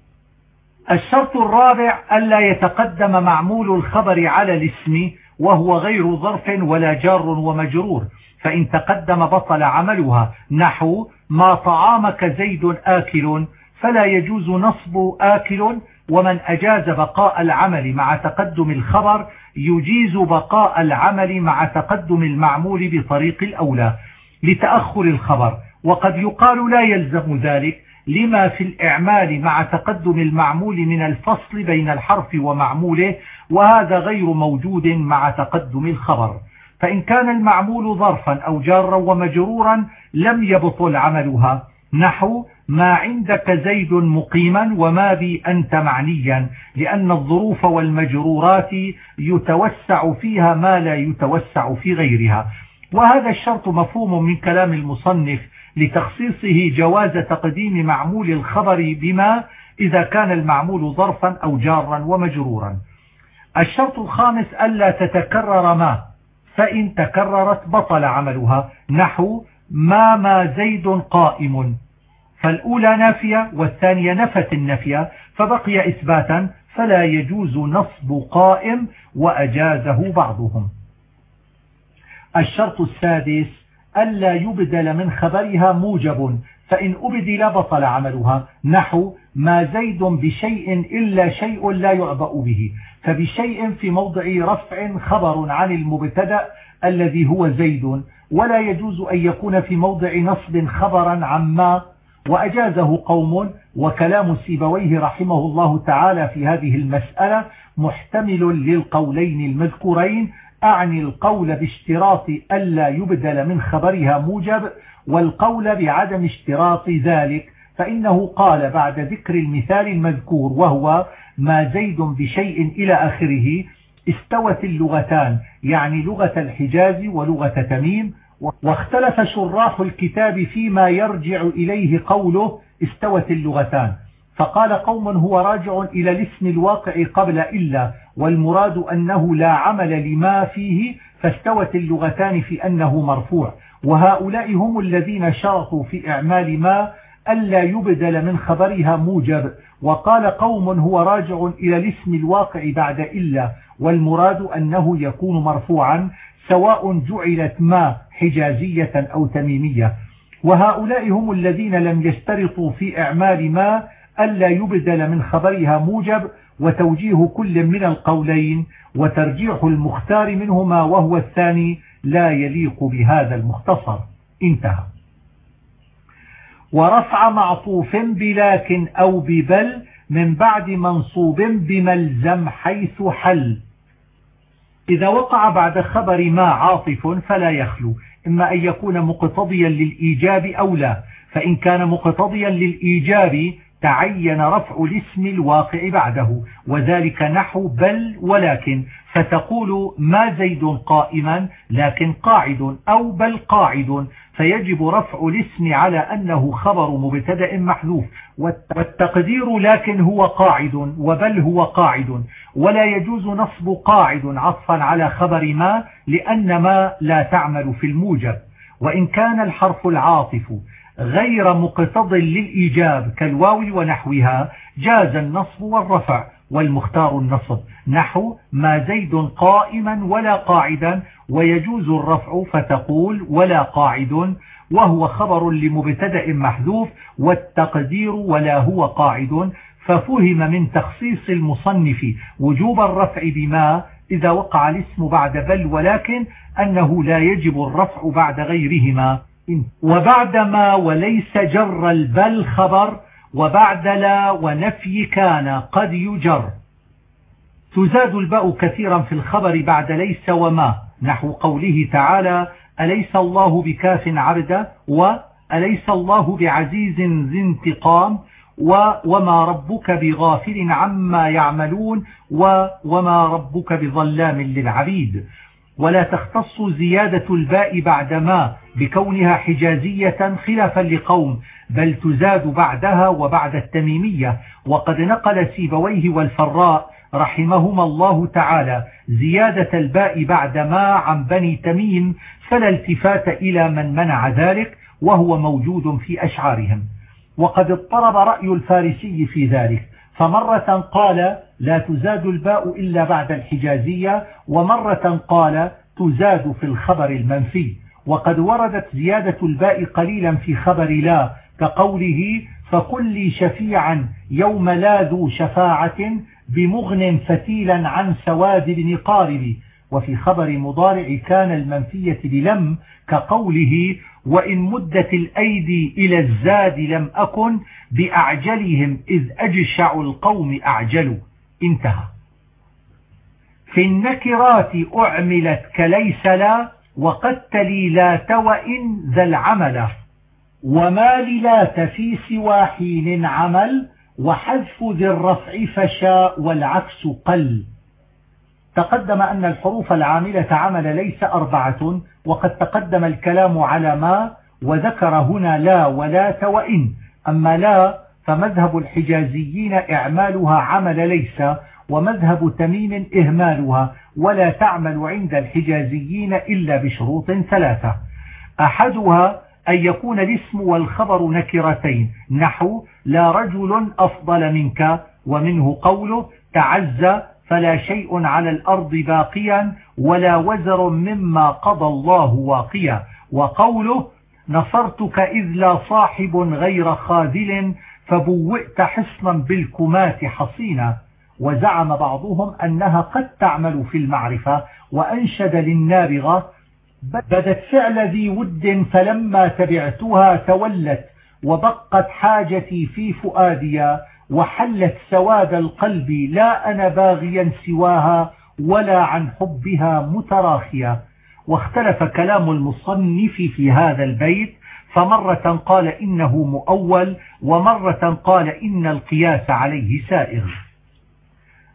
Speaker 1: الشرط الرابع ألا يتقدم معمول الخبر على الاسم وهو غير ظرف ولا جار ومجرور فإن تقدم بطل عملها نحو ما طعامك زيد آكل فلا يجوز نصب آكل ومن أجاز بقاء العمل مع تقدم الخبر يجيز بقاء العمل مع تقدم المعمول بطريق الأولى لتأخر الخبر وقد يقال لا يلزم ذلك لما في الإعمال مع تقدم المعمول من الفصل بين الحرف ومعموله وهذا غير موجود مع تقدم الخبر. فإن كان المعمول ظرفا أو جارا ومجرورا لم يبطل عملها. نحو ما عندك زيد مقيما وما بي أنت معنيا لأن الظروف والمجرورات يتوسع فيها ما لا يتوسع في غيرها. وهذا الشرط مفهوم من كلام المصنف لتخصيصه جواز تقديم معمول الخبر بما إذا كان المعمول ظرفا أو جارا ومجرورا. الشرط الخامس ألا تتكرر ما فإن تكررت بطل عملها نحو ما ما زيد قائم. فالأولى نافية والثانية نفت النفية فبقي إثباتا فلا يجوز نصب قائم وأجازه بعضهم. الشرط السادس ألا يبدل من خبرها موجب فإن أبدل بطل عملها. نحو ما زيد بشيء إلا شيء لا يعبأ به. فبشيء في موضع رفع خبر عن المبتدأ الذي هو زيد. ولا يجوز أن يكون في موضع نصب خبرا عما وأجازه قوم. وكلام سيبويه رحمه الله تعالى في هذه المسألة محتمل للقولين المذكورين. أعني القول باشتراط ألا يبدل من خبرها موجب والقول بعدم اشتراط ذلك فإنه قال بعد ذكر المثال المذكور وهو ما زيد بشيء إلى آخره استوت اللغتان يعني لغة الحجاز ولغة تميم واختلف شراح الكتاب فيما يرجع إليه قوله استوت اللغتان. فقال قوم هو راجع إلى الاسم الواقع قبل إلا والمراد أنه لا عمل لما فيه فاستوت اللغتان في أنه مرفوع. وهؤلاء هم الذين شرطوا في إعمال ما ألا يبدل من خبرها موجب. وقال قوم هو راجع إلى الاسم الواقع بعد إلا والمراد أنه يكون مرفوعا سواء جعلت ما حجازية أو تميمية. وهؤلاء هم الذين لم يشترطوا في إعمال ما ألا يبدل من خبرها موجب وتوجيه كل من القولين وترجيح المختار منهما وهو الثاني لا يليق بهذا المختصر. انتهى. ورفع معطوف بلاك أو ببل من بعد منصوب بملزم حيث حل. إذا وقع بعد خبر ما عاطف فلا يخلو إما أن يكون مقتضيا للإيجاب أو لا فإن كان مقتضيا للإيجاب تعين رفع الاسم الواقع بعده وذلك نحو بل ولكن فتقول ما زيد قائما لكن قاعد أو بل قاعد فيجب رفع الاسم على أنه خبر مبتدأ محذوف والتقدير لكن هو قاعد وبل هو قاعد ولا يجوز نصب قاعد عطفا على خبر ما لأن ما لا تعمل في الموجب وإن كان الحرف العاطف غير مقتض للإيجاب كالواو ونحوها جاز النصب والرفع والمختار النصب. نحو ما زيد قائما ولا قاعدا ويجوز الرفع فتقول ولا قاعد وهو خبر لمبتدأ محذوف والتقدير ولا هو قاعد. ففهم من تخصيص المصنف وجوب الرفع بما إذا وقع الاسم بعد بل ولكن أنه لا يجب الرفع بعد غيرهما. وبعد ما وليس جر البل خبر وبعد لا ونفي كان قد يجر. تزاد الباء كثيرا في الخبر بعد ليس وما نحو قوله تعالى أليس الله بكاف عبدا وأليس الله بعزيز ذي انتقام؟ وما ربك بغافل عما يعملون؟ وما ربك بظلام للعبيد؟ ولا تختص زيادة الباء بعد ما بكونها حجازية خلافا لقوم بل تزاد بعدها وبعد التميمية. وقد نقل سيبويه والفراء رحمهما الله تعالى زيادة الباء بعد ما عن بني تميم فلا التفات إلى من منع ذلك وهو موجود في أشعارهم. وقد اضطرب رأي الفارسي في ذلك. فمرة قال لا تزاد الباء إلا بعد الحجازية ومرة قال تزاد في الخبر المنفي. وقد وردت زيادة الباء قليلا في خبر لا كقوله فقل لي شفيعا يوم لا ذو شفاعة بمغن فتيلا عن سواد بن قارب. وفي خبر مضارع كان المنفية بلم كقوله وإن مدت الأيدي إلى الزاد لم أكن بأعجلهم إذ أجشع القوم أعجلوا. انتهى. في النكرات أعملت كليس لا وقد تلي لا توئن ذا العمل. وما للات في سوى حين عمل وحذف ذي الرفع فشاء والعكس قل. تقدم أن الحروف العاملة عمل ليس أربعة. وقد تقدم الكلام على ما وذكر هنا لا ولا وإن أما لا فمذهب الحجازيين إعمالها عمل ليس ومذهب تميم إهمالها ولا تعمل عند الحجازيين إلا بشروط ثلاثة. أحدها أن يكون الاسم والخبر نكرتين نحو لا رجل أفضل منك ومنه قوله تعز فلا شيء على الأرض باقيا ولا وزر مما قضى الله واقيا وقوله نصرتك إذ لا صاحب غير خاذل فبوئت حصنا بالكمات حصينا. وزعم بعضهم أنها قد تعمل في المعرفة وأنشد للنابغة بدت فعل ذي ود فلما تبعتها تولت وبقت حاجتي في فؤاديا وحلت سواد القلب لا أنا باغيا سواها ولا عن حبها متراخيا. واختلف كلام المصنف في هذا البيت فمرة قال إنه مؤول ومرة قال إن القياس عليه سائغ.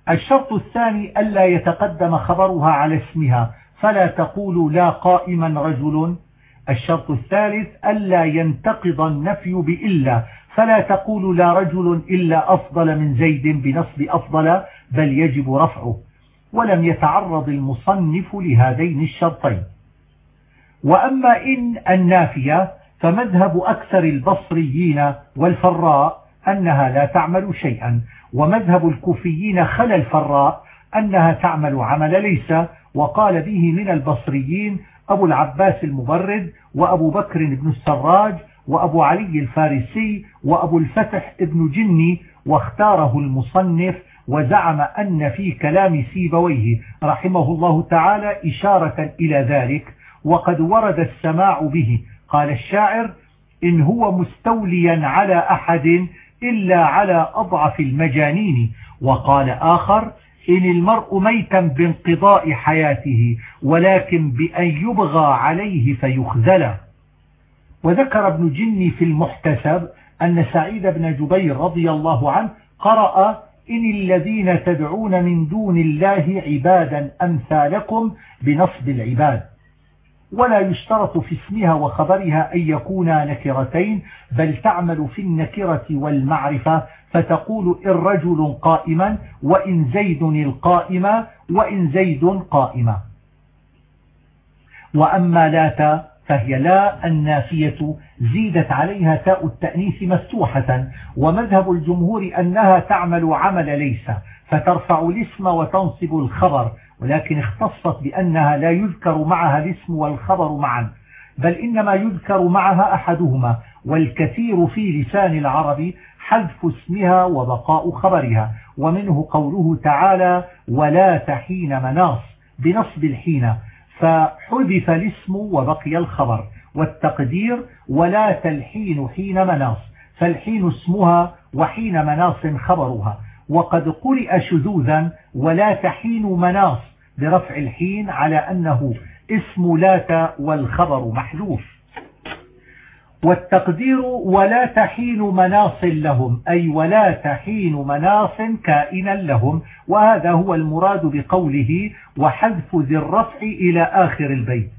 Speaker 1: الشرط الثاني ألا يتقدم خبرها على اسمها فلا تقول لا قائما رجل. الشرط الثالث ألا ينتقض النفي بإلا فلا تقول لا رجل إلا أفضل من زيد بنصب أفضل بل يجب رفعه. ولم يتعرض المصنف لهذين الشرطين. وأما إن النافية فمذهب أكثر البصريين والفراء أنها لا تعمل شيئا ومذهب الكوفيين خلى الفراء أنها تعمل عمل ليس وقال به من البصريين أبو العباس المبرد وأبو بكر بن السراج وأبو علي الفارسي وأبو الفتح ابن جني واختاره المصنف وزعم أن في كلام سيبويه رحمه الله تعالى إشارة إلى ذلك وقد ورد السماع به. قال الشاعر إن هو مستوليا على أحد إلا على أضعف المجانين وقال آخر إن المرء ميتا بانقضاء حياته ولكن بأن يبغى عليه فيخذل وذكر ابن جني في المحتسب أن سعيد بن جبير رضي الله عنه قرأ إن الذين تدعون من دون الله عبادا أمثالكم بنصب العباد. ولا يشترط في اسمها وخبرها أن يكونا نكرتين بل تعمل في النكرة والمعرفة فتقول إن رجل قائما وإن زيد القائمة وإن زيد قائمة وأما لا فهي لا النافية زيدت عليها تاء التأنيث مفتوحة ومذهب الجمهور أنها تعمل عمل ليس فترفع الاسم وتنصب الخبر ولكن اختصت بأنها لا يذكر معها الاسم والخبر معا بل إنما يذكر معها أحدهما والكثير في لسان العرب حذف اسمها وبقاء خبرها ومنه قوله تعالى ولا تحين مناص بنصب الحين فحذف الاسم وبقي الخبر والتقدير ولا تلحين حين مناص فالحين اسمها وحين مناص خبرها. وقد قرئ شذوذا ولا تحين مناص برفع الحين على أنه اسم لات والخبر محذوف. والتقدير ولا تحين مناص لهم أي ولا تحين مناص كائنا لهم. وهذا هو المراد بقوله وحذف ذي الرفع إلى آخر البيت.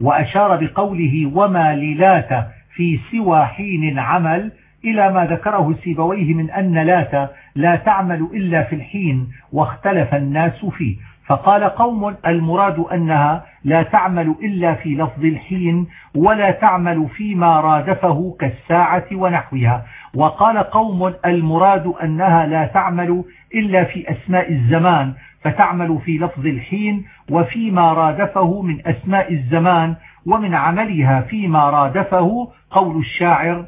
Speaker 1: وأشار بقوله وما للات في سوى حين عمل إلى ما ذكره سيبويه من أن لات لا تعمل إلا في الحين واختلف الناس فيه. فقال قوم المراد أنها لا تعمل إلا في لفظ الحين ولا تعمل فيما رادفه كالساعة ونحوها. وقال قوم المراد أنها لا تعمل إلا في أسماء الزمان فتعمل في لفظ الحين وفيما رادفه من أسماء الزمان ومن عملها فيما رادفه قول الشاعر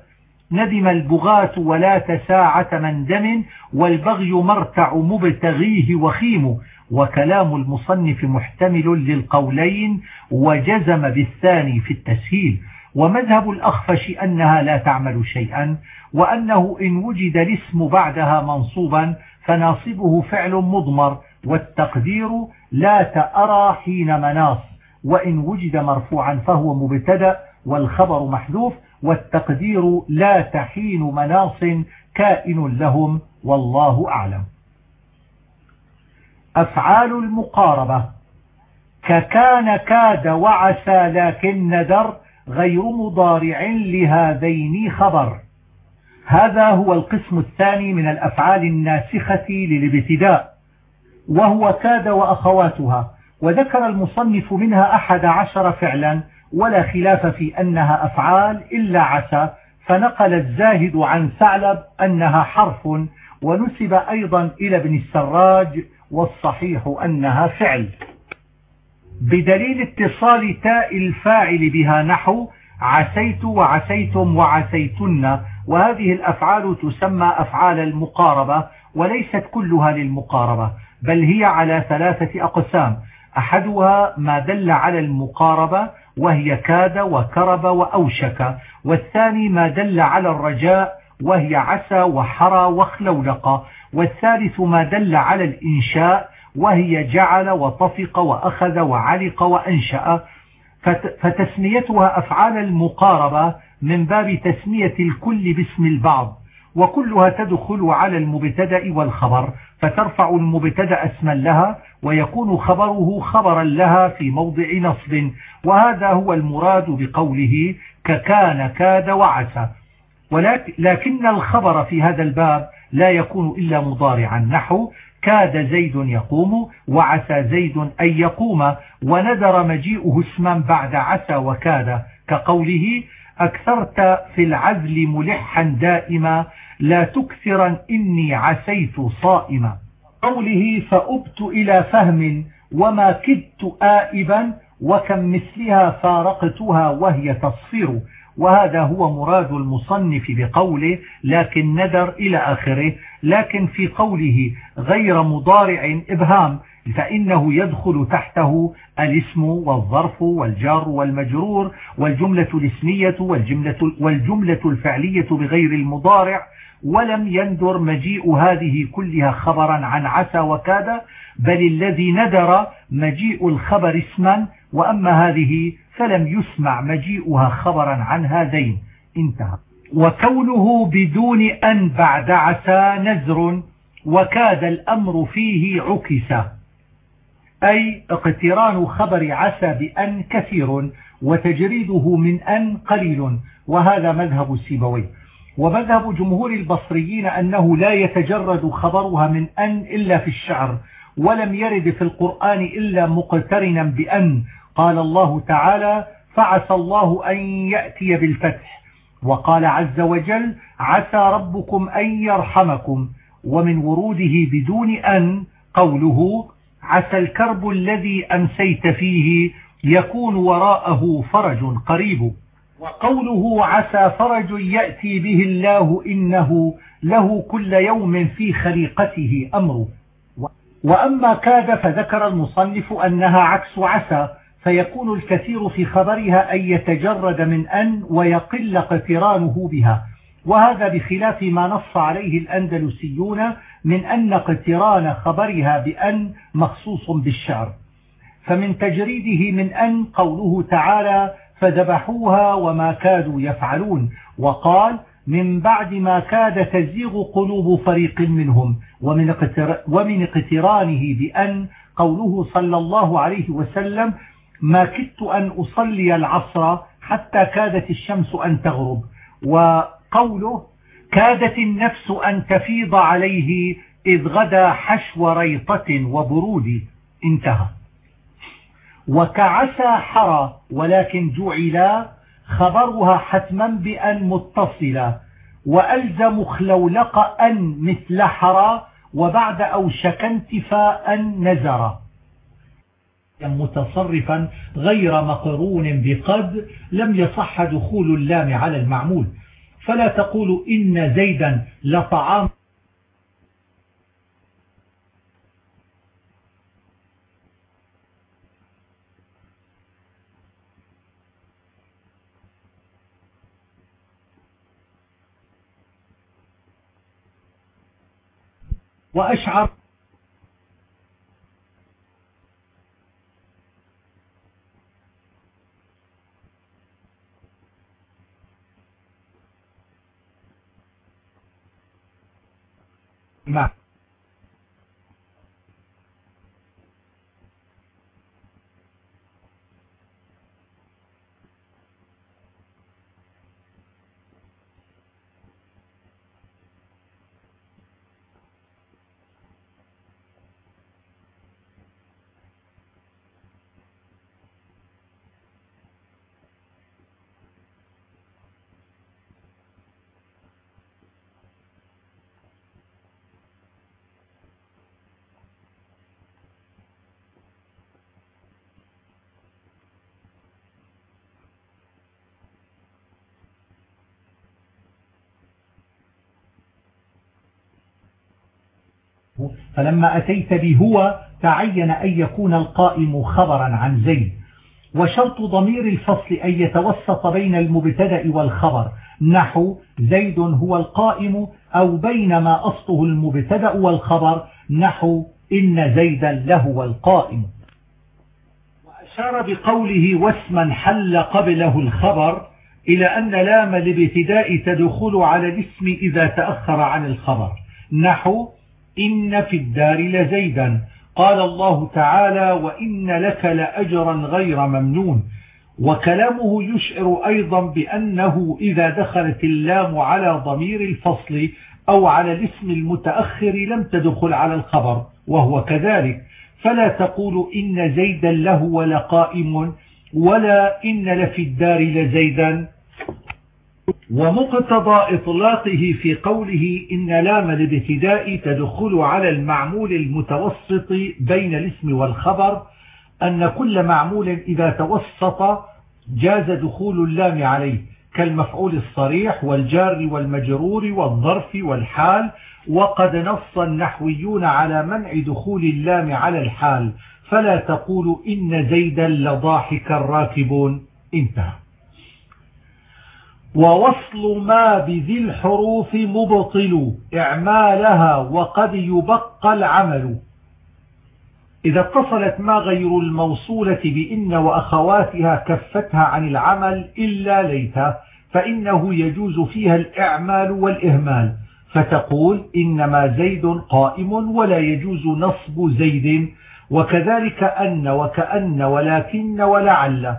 Speaker 1: ندم البغاة ولا تساعة من دم والبغي مرتع مبتغيه وخيم وكلام المصنف محتمل للقولين وجزم بالثاني في التسهيل. ومذهب الأخفش أنها لا تعمل شيئا وأنه إن وجد الاسم بعدها منصوبا فناصبه فعل مضمر والتقدير لا تأرى حين مناص وإن وجد مرفوعا فهو مبتدأ والخبر محذوف والتقدير لا تحين مناص كائن لهم والله أعلم. أفعال المقاربة. ككان كاد وعسى لكن ندر غير مضارع لهذين خبر. هذا هو القسم الثاني من الأفعال الناسخة للابتداء وهو كاد وأخواتها وذكر المصنف منها أحد عشر فعلا ولا خلاف في أنها أفعال إلا عسى فنقل الزاهد عن ثعلب أنها حرف ونسب أيضا إلى ابن السراج والصحيح أنها فعل. بدليل اتصال تاء الفاعل بها نحو عسيت وعسيتم وعسيتن وهذه الأفعال تسمى أفعال المقاربة وليست كلها للمقاربة بل هي على ثلاثة أقسام. أحدها ما دل على المقاربة وهي كاد وكرب وأوشك والثاني ما دل على الرجاء وهي عسى وحرى وخلولق والثالث ما دل على الإنشاء وهي جعل وطفق وأخذ وعلق وأنشأ. فتسميتها أفعال المقاربة من باب تسمية الكل باسم البعض وكلها تدخل على المبتدأ والخبر فترفع المبتدأ اسما لها ويكون خبره خبرا لها في موضع نصب. وهذا هو المراد بقوله ككان كاد وعسى. ولكن الخبر في هذا الباب لا يكون إلا مضارعا. نحو كاد زيد يقوم وعسى زيد أن يقوم وندر مجيئه اسما بعد عسى وكاد. كقوله أكثرت في العزل ملحا دائما لا تكثرا إني عسيت صائما. قوله فأبت إلى فهم وما كدت آئبا وكم مثلها فارقتها وهي تصفر وهذا هو مراد المصنف بقوله لكن ندر إلى آخره لكن في قوله غير مضارع إبهام فإنه يدخل تحته الاسم والظرف والجار والمجرور والجملة الاسمية والجملة, والجملة الفعلية بغير المضارع ولم يندر مجيء هذه كلها خبرا عن عسى وكاد بل الذي ندر مجيء الخبر اسما وأما هذه فلم يسمع مجيئها خبرا عن هذين. انتهى. وكونه بدون أن بعد عسى نزر وكاد الأمر فيه عكس. أي اقتران خبر عسى بأن كثير وتجريده من أن قليل. وهذا مذهب السيبوي. ومذهب جمهور البصريين أنه لا يتجرد خبرها من أن إلا في الشعر. ولم يرد في القرآن إلا مقترنا بأن قال الله تعالى فعسى الله أن يأتي بالفتح. وقال عز وجل عسى ربكم أن يرحمكم ومن وروده بدون أن قوله عسى الكرب الذي أمسيت فيه يكون وراءه فرج قريب. وقوله عسى فرج يأتي به الله إنه له كل يوم في خليقته أمر وأما كاد فذكر المصنف أنها عكس عسى فيكون الكثير في خبرها أن يتجرد من أن ويقل اقترانه بها. وهذا بخلاف ما نص عليه الأندلسيون من أن اقتران خبرها بأن مخصوص بالشعر. فمن تجريده من أن قوله تعالى فذبحوها وما كادوا يفعلون. وقال من بعد ما كاد تزيغ قلوب فريق منهم. ومن ومن اقترانه بأن قوله صلى الله عليه وسلم ما كدت أن أصلي العصر حتى كادت الشمس أن تغرب. وقوله كادت النفس أن تفيض عليه إذ غدا حشو ريطة وبرود. انتهى. وكعسى حرى ولكن جعلا خبرها حتما بأن متصلا. وألزم خلولق أن مثل حرى. وبعد أوشك انتفاء نزر متصرفا غير مقرون بقد لم يصح دخول اللام على المعمول. فلا تقول إن زيدا لطعام. وأشعر مع فلما أتيت بهو تعين أن يكون القائم خبرا عن زيد. وشرط ضمير الفصل أن يتوسط بين المبتدأ والخبر. نحو زيد هو القائم أو بينما أصله المبتدأ والخبر. نحو إن زيدا لهو القائم. وأشار بقوله واسما حل قبله الخبر إلى أن لام الابتداء تدخل على الاسم إذا تأخر عن الخبر. نحو إن في الدار لزيدا. قال الله تعالى وإن لك لأجرا غير ممنون. وكلامه يشعر أيضا بأنه إذا دخلت اللام على ضمير الفصل أو على الاسم المتأخر لم تدخل على الخبر وهو كذلك. فلا تقول إن زيدا له ولقائم ولا إن لفي الدار لزيدا. ومقتضى إطلاقه في قوله إن لام الابتداء تدخل على المعمول المتوسط بين الاسم والخبر أن كل معمول إذا توسط جاز دخول اللام عليه كالمفعول الصريح والجار والمجرور والظرف والحال وقد نص النحويون على منع دخول اللام على الحال فلا تقول إن زيدا لضاحك راكبون انتهى. ووصل ما بذي الحروف مبطل إعمالها وقد يبقى العمل. إذا اتصلت ما غير الموصولة بإن وأخواتها كفتها عن العمل إلا ليت فإنه يجوز فيها الإعمال والإهمال. فتقول إنما زيد قائم ولا يجوز نصب زيد وكذلك أن وكأن ولكن ولعل.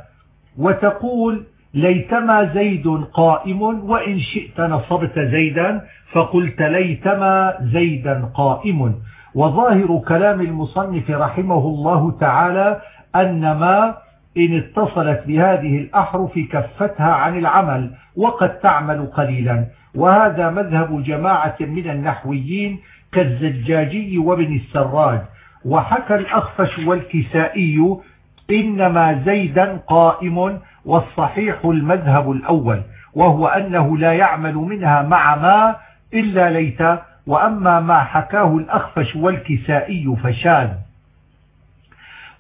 Speaker 1: وتقول ليتما زيد قائم وإن شئت نصبت زيدا فقلت ليتما زيدا قائم. وظاهر كلام المصنف رحمه الله تعالى أن ما إن اتصلت بهذه الأحرف كفتها عن العمل وقد تعمل قليلا. وهذا مذهب جماعة من النحويين كالزجاجي وابن السراج. وحكى الأخفش والكسائي إنما زيدا قائم والصحيح المذهب الأول وهو أنه لا يعمل منها مع ما إلا ليت وأما ما حكاه الأخفش والكسائي فشاذ.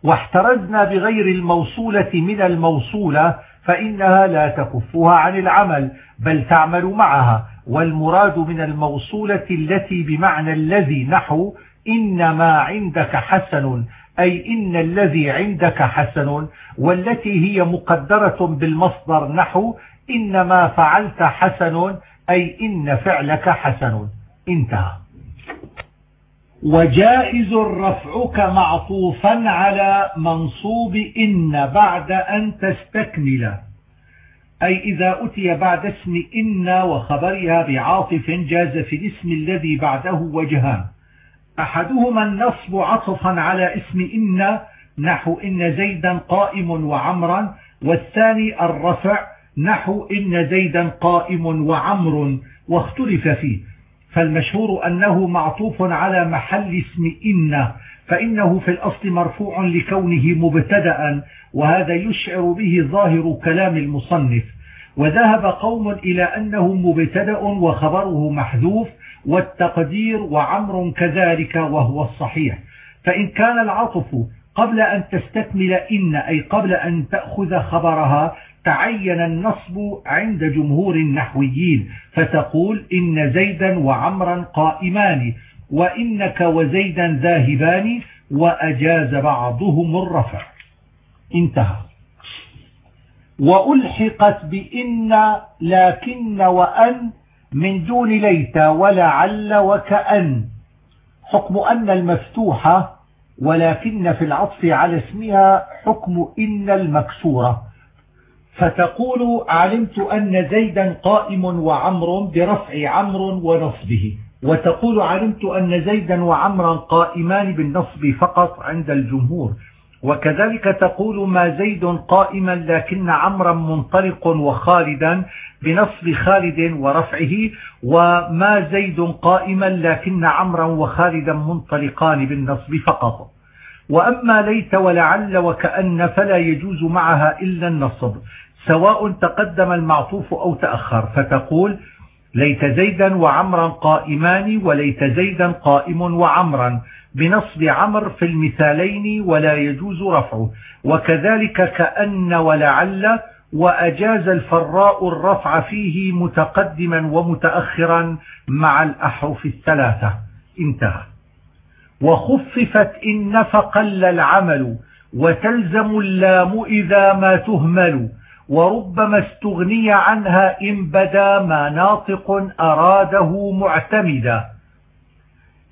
Speaker 1: واحترزنا بغير الموصولة من الموصولة فإنها لا تكفها عن العمل بل تعمل معها. والمراد من الموصولة التي بمعنى الذي نحو إنما عندك حسن. أي إن الذي عندك حسن والتي هي مقدرة بالمصدر نحو إنما فعلت حسن أي إن فعلك حسن. انتهى. وجائز رفعك معطوفا على منصوب إن بعد أن تستكمل. أي إذا أتي بعد اسم إن وخبرها بعاطف جاز في الاسم الذي بعده وجهان. أحدهما النصب عطفا على اسم إن نحو إن زيدا قائم وعمرا والثاني الرفع نحو إن زيدا قائم وعمر واختلف فيه. فالمشهور أنه معطوف على محل اسم إن فإنه في الأصل مرفوع لكونه مبتدا وهذا يشعر به ظاهر كلام المصنف. وذهب قوم إلى أنه مبتدأ وخبره محذوف والتقدير وعمر كذلك وهو الصحيح. فإن كان العطف قبل أن تستكمل إن أي قبل أن تأخذ خبرها تعين النصب عند جمهور النحويين فتقول إن زيدا وعمرا قائمان وإنك وزيدا ذاهبان وأجاز بعضهم الرفع. انتهى. وألحقت بإن لكن وأن من دون ليت ولعل وكأن. حكم أن المفتوحة ولكن في العطف على اسمها حكم إن المكسورة. فتقول علمت أن زيدا قائم وعمر برفع عمر ونصبه. وتقول علمت أن زيدا وعمرا قائمان بالنصب فقط عند الجمهور. وكذلك تقول ما زيد قائما لكن عمرا منطلق وخالدا بنصب خالد ورفعه وما زيد قائما لكن عمرا وخالدا منطلقان بالنصب فقط. وأما ليت ولعل وكأن فلا يجوز معها إلا النصب سواء تقدم المعطوف أو تأخر فتقول ليت زيدا وعمرا قائمان وليت زيدا قائم وعمرا. بنصب عمر في المثالين ولا يجوز رفعه. وكذلك كأن ولعل وأجاز الفراء الرفع فيه متقدما ومتأخرا مع الأحرف الثلاثة. انتهى. وخففت إن فقل العمل وتلزم اللام إذا ما تهمل وربما استغني عنها إن بدا ما ناطق أراده معتمدا.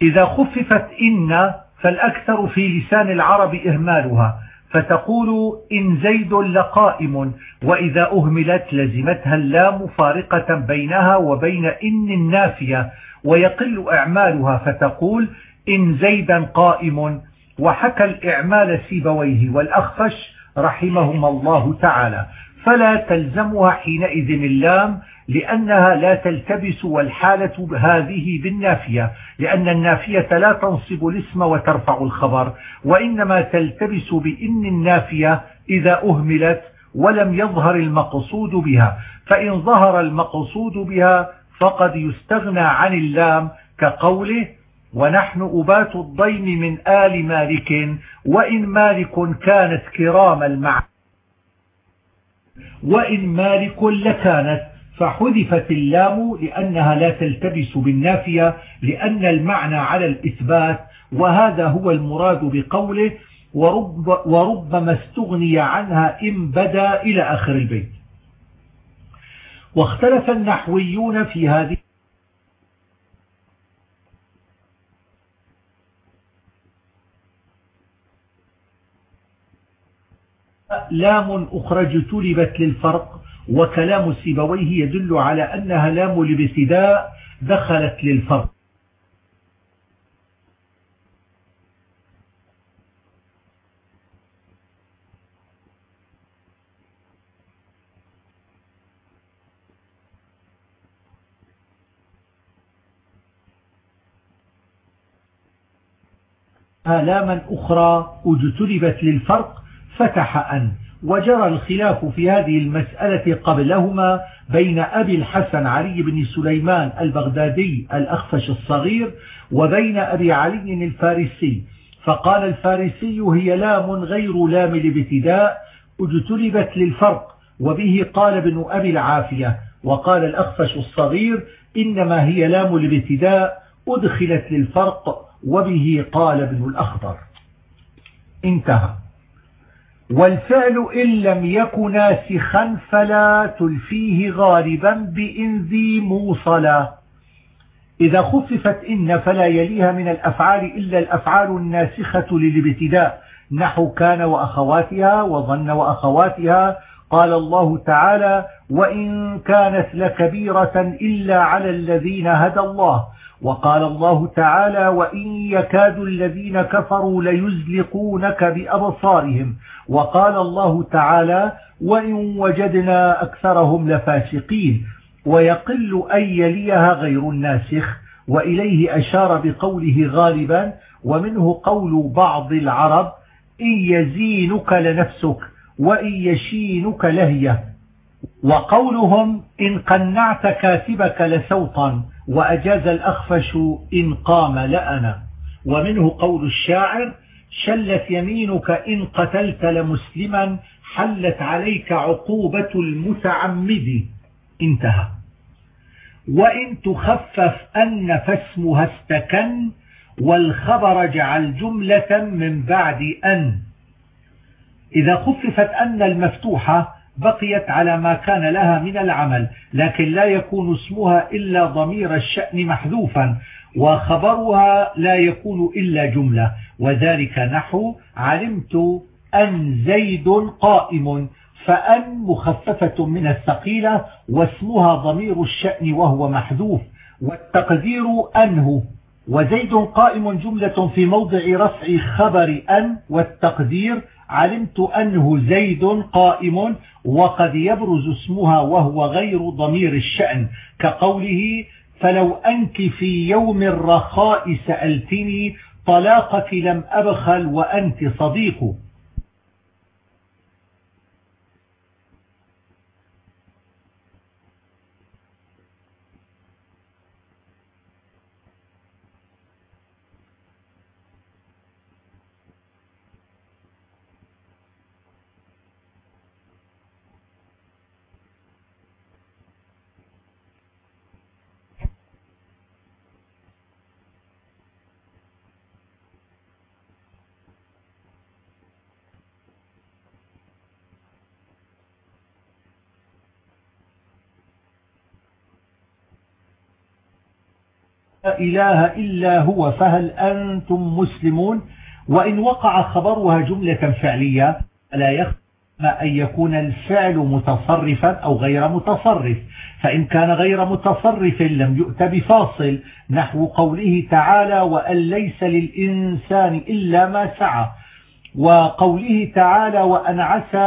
Speaker 1: إذا خففت إن فالأكثر في لسان العرب إهمالها فتقول إن زيد لقائم وإذا أهملت لزمتها اللام فارقة بينها وبين إن النافية ويقل إعمالها فتقول إن زيدا قائم وحكى الإعمال سيبويه والأخفش رحمهما الله تعالى. فلا تلزمها حينئذ اللام لأنها لا تلتبس والحالة هذه بالنافية لأن النافية لا تنصب الاسم وترفع الخبر وإنما تلتبس بإن النافية إذا أهملت ولم يظهر المقصود بها فإن ظهر المقصود بها فقد يستغنى عن اللام كقوله ونحن أبات الضيم من آل مالك وإن مالك كانت كرام المعنى وإن مالك لكانت فحذفت اللام لأنها لا تلتبس بالنافية لأن المعنى على الإثبات وهذا هو المراد بقوله ورب وربما استغني عنها إن بدا إلى آخر البيت. واختلف النحويون في هذه لام أخرى اجتلبت للفرق وكلام سيبويه يدل على أنها لام الابتداء دخلت للفرق لاما أخرى اجتلبت للفرق فتح أن وجرى الخلاف في هذه المسألة قبلهما بين أبي الحسن علي بن سليمان البغدادي الأخفش الصغير وبين أبي علي الفارسي. فقال الفارسي هي لام غير لام الابتداء اجتلبت للفرق وبه قال ابن أبي العافية. وقال الأخفش الصغير إنما هي لام الابتداء أدخلت للفرق وبه قال ابن الأخضر. انتهى. والفعل إن لم يكن ناسخا فلا تلفيه غالبا بإن ذي موصلا. إذا خففت إن فلا يليها من الأفعال إلا الأفعال الناسخة للابتداء. نحو كان وأخواتها وظن وأخواتها. قال الله تعالى وإن كانت لكبيرة إلا على الذين هدى الله وقال الله تعالى وإن يكاد الذين كفروا ليزلقونك بأبصارهم. وقال الله تعالى وإن وجدنا أكثرهم لفاسقين. ويقل أن يليها غير الناسخ. وإليه أشار بقوله غالبا. ومنه قول بعض العرب إن يزينك لنفسك وإن يشينك لهية. وقولهم إن قنعت كاتبك لسوطا. وأجاز الأخفش إن قام لأنا. ومنه قول الشاعر شلت يمينك إن قتلت لمسلما حلت عليك عقوبة المتعمد. انتهى. وإن تخفف أن فاسمها استكن والخبر جعل جملة من بعد أن. إذا خففت أن المفتوحة بقيت على ما كان لها من العمل لكن لا يكون اسمها إلا ضمير الشأن محذوفا وخبرها لا يكون إلا جملة. وذلك نحو علمت أن زيد قائم فأن مخففة من الثقيلة واسمها ضمير الشأن وهو محذوف والتقدير أنه وزيد قائم جملة في موضع رفع خبر أن والتقدير علمت أنه زيد قائم وقد يبرز اسمها وهو غير ضمير الشأن كقوله فلو أنك في يوم الرخاء سألتني طلاقك لم أبخل وأنت صديق. إله إلا هو فهل أنتم مسلمون؟ وإن وقع خبرها جملة فعلية فلا يخفى أن يكون الفعل متصرفا أو غير متصرف. فإن كان غير متصرف لم يؤت بفاصل. نحو قوله تعالى وأن ليس للإنسان إلا ما سعى وقوله تعالى وأن عسى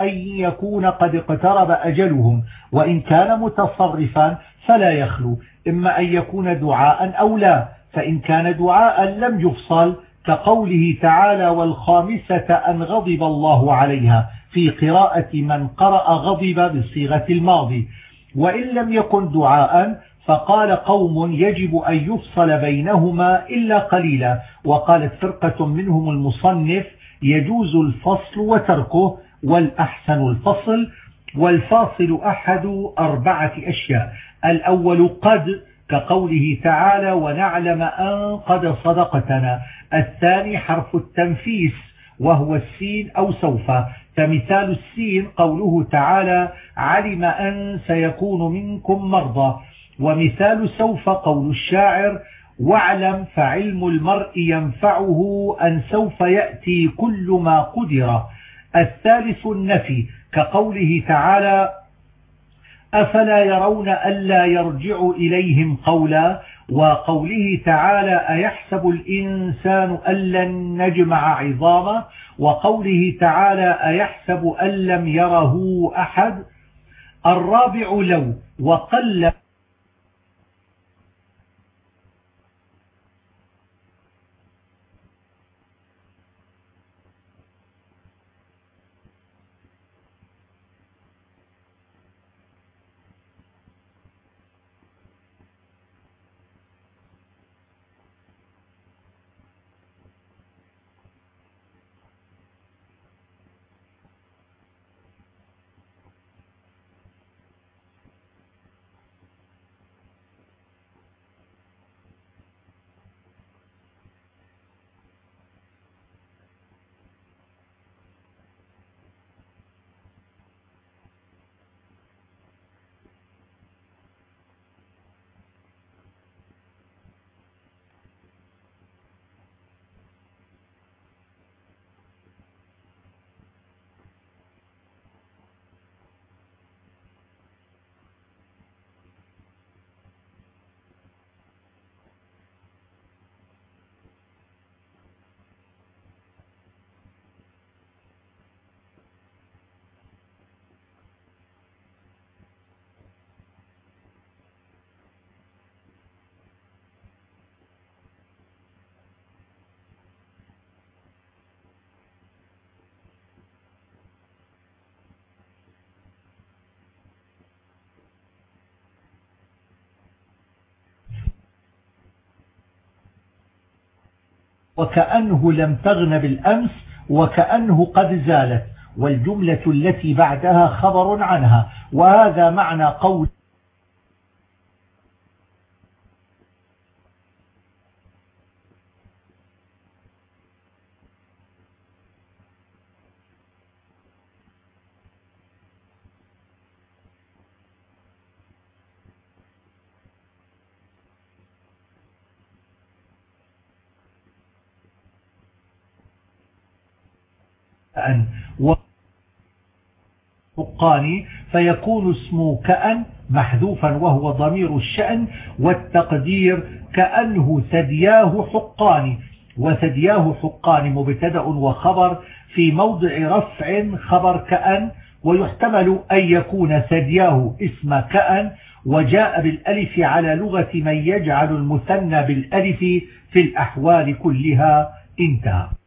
Speaker 1: أن يكون قد اقترب أجلهم وإن كان متصرفا فلا يخلو. إما أن يكون دعاء أو لا. فإن كان دعاء لم يفصل كقوله تعالى والخامسة أن غضب الله عليها في قراءة من قرأ غضب بصيغة الماضي. وإن لم يكن دعاء فقال قوم يجب أن يفصل بينهما إلا قليلا. وقالت فرقة منهم المصنف يجوز الفصل وتركه والأحسن الفصل والفاصل أحد أربعة أشياء. الأول قد كقوله تعالى ونعلم أن قد صدقتنا. الثاني حرف التنفيس وهو السين أو سوف. فمثال السين قوله تعالى علم أن سيكون منكم مرضى. ومثال سوف قول الشاعر واعلم فعلم المرء ينفعه أن سوف يأتي كل ما قدر. الثالث النفي كقوله تعالى أفلا يرون ألا يرجع إليهم قولا؟ وقوله تعالى أيحسب الإنسان أن لن نجمع عظاما؟ وقوله تعالى أيحسب أن لم يره أحد؟ الرابع لو وقل وكأنه لم تغن بالأمس وكأنه قد زالت والجملة التي بعدها خبر عنها وهذا معنى قول حقان فيكون اسم كأن محذوفا وهو ضمير الشأن والتقدير كأنه ثدياه حقان. وثدياه حقان مبتدأ وخبر في موضع رفع خبر كأن ويحتمل أن يكون ثدياه اسم كأن وجاء بالألف على لغة من يجعل المثنى بالألف في الأحوال كلها. انتهى.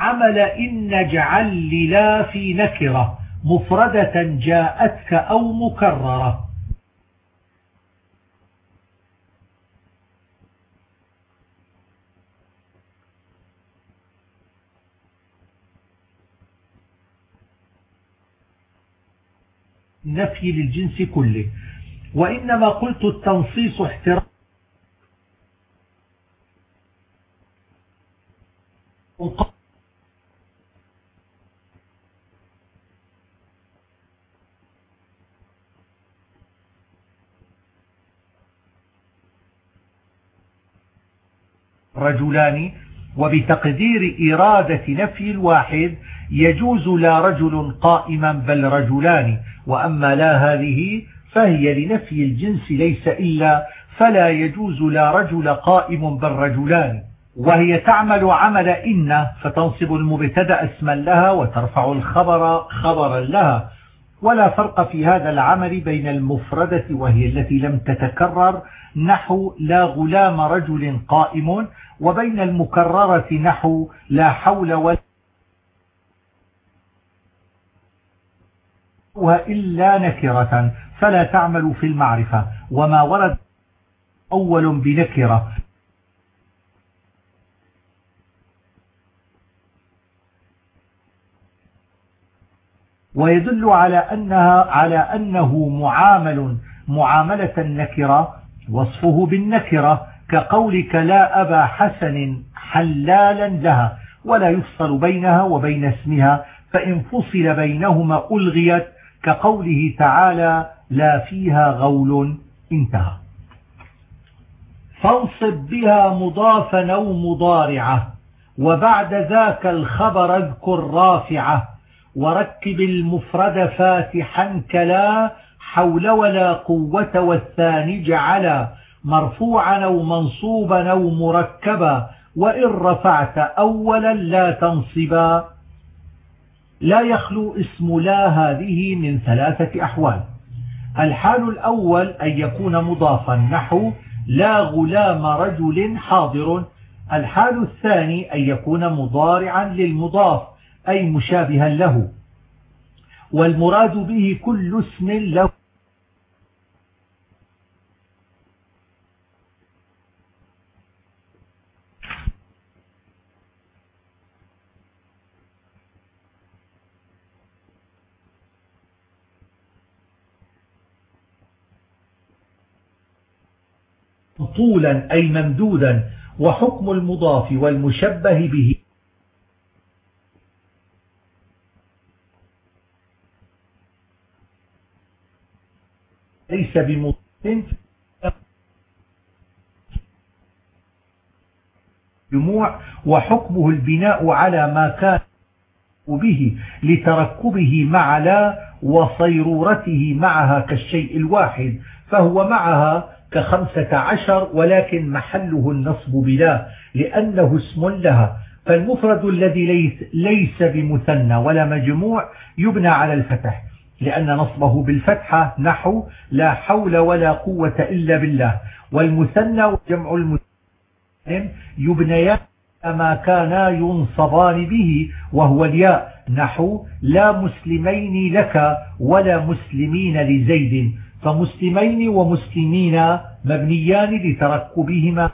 Speaker 1: عمل إن اجعل للا في نكرة مفردة جاءتك أو مكررة. نفي للجنس كله. وإنما قلت التنصيص احترام. رجلان وبتقدير إرادة نفي الواحد يجوز لا رجل قائما بل رجلان. وأما لا هذه فهي لنفي الجنس ليس إلا فلا يجوز لا رجل قائم بل رجلان. وهي تعمل عمل إن فتنصب المبتدأ اسما لها وترفع الخبر خبرا لها. ولا فرق في هذا العمل بين المفردة وهي التي لم تتكرر نحو لا غلام رجل قائم وبين المكررة نحو لا حول ولا إلا نكرة. فلا تعمل في المعرفة. وما ورد أول بنكرة. ويدل على أنها على أنه معامل معاملة النكرة وصفه بالنكرة كقولك لا أبا حسن حلالا لها ولا يفصل بينها وبين اسمها فإن فصل بينهما ألغيت كقوله تعالى لا فيها غول انتهى. فانصب بها مضافا أو مضارعة وبعد ذاك الخبر اذكر رافعة وركب المفرد فاتحا كلا حول ولا قوة والثاني جعلا مرفوعا أو منصوبا أو مركبا وإن رفعت أولا لا تنصبا. لا يخلو اسم لا هذه من ثلاثة أحوال. الحال الأول أن يكون مضافا نحو لا غلام رجل حاضر. الحال الثاني أن يكون مضارعا للمضاف. أي مشابها له. والمراد به كل اسم له. طولا أي ممدودا. وحكم المضاف والمشبه به. بمضاف جموع وحكمه البناء على ما كان به لتركبه مع لا وصيرورته معها كالشيء الواحد فهو معها كخمسة عشر ولكن محله النصب بلا لأنه اسم لها. فالمفرد الذي ليس, ليس بمثنى ولا مجموع يبنى على الفتح. لأن نصبه بالفتحة نحو لا حول ولا قوة إلا بالله. والمثنى وجمع المثنى يبنيان ما كانا ينصبان به وهو الياء نحو لا مسلمين لك ولا مسلمين لزيد. فمسلمين ومسلمين مبنيان لتركبهما.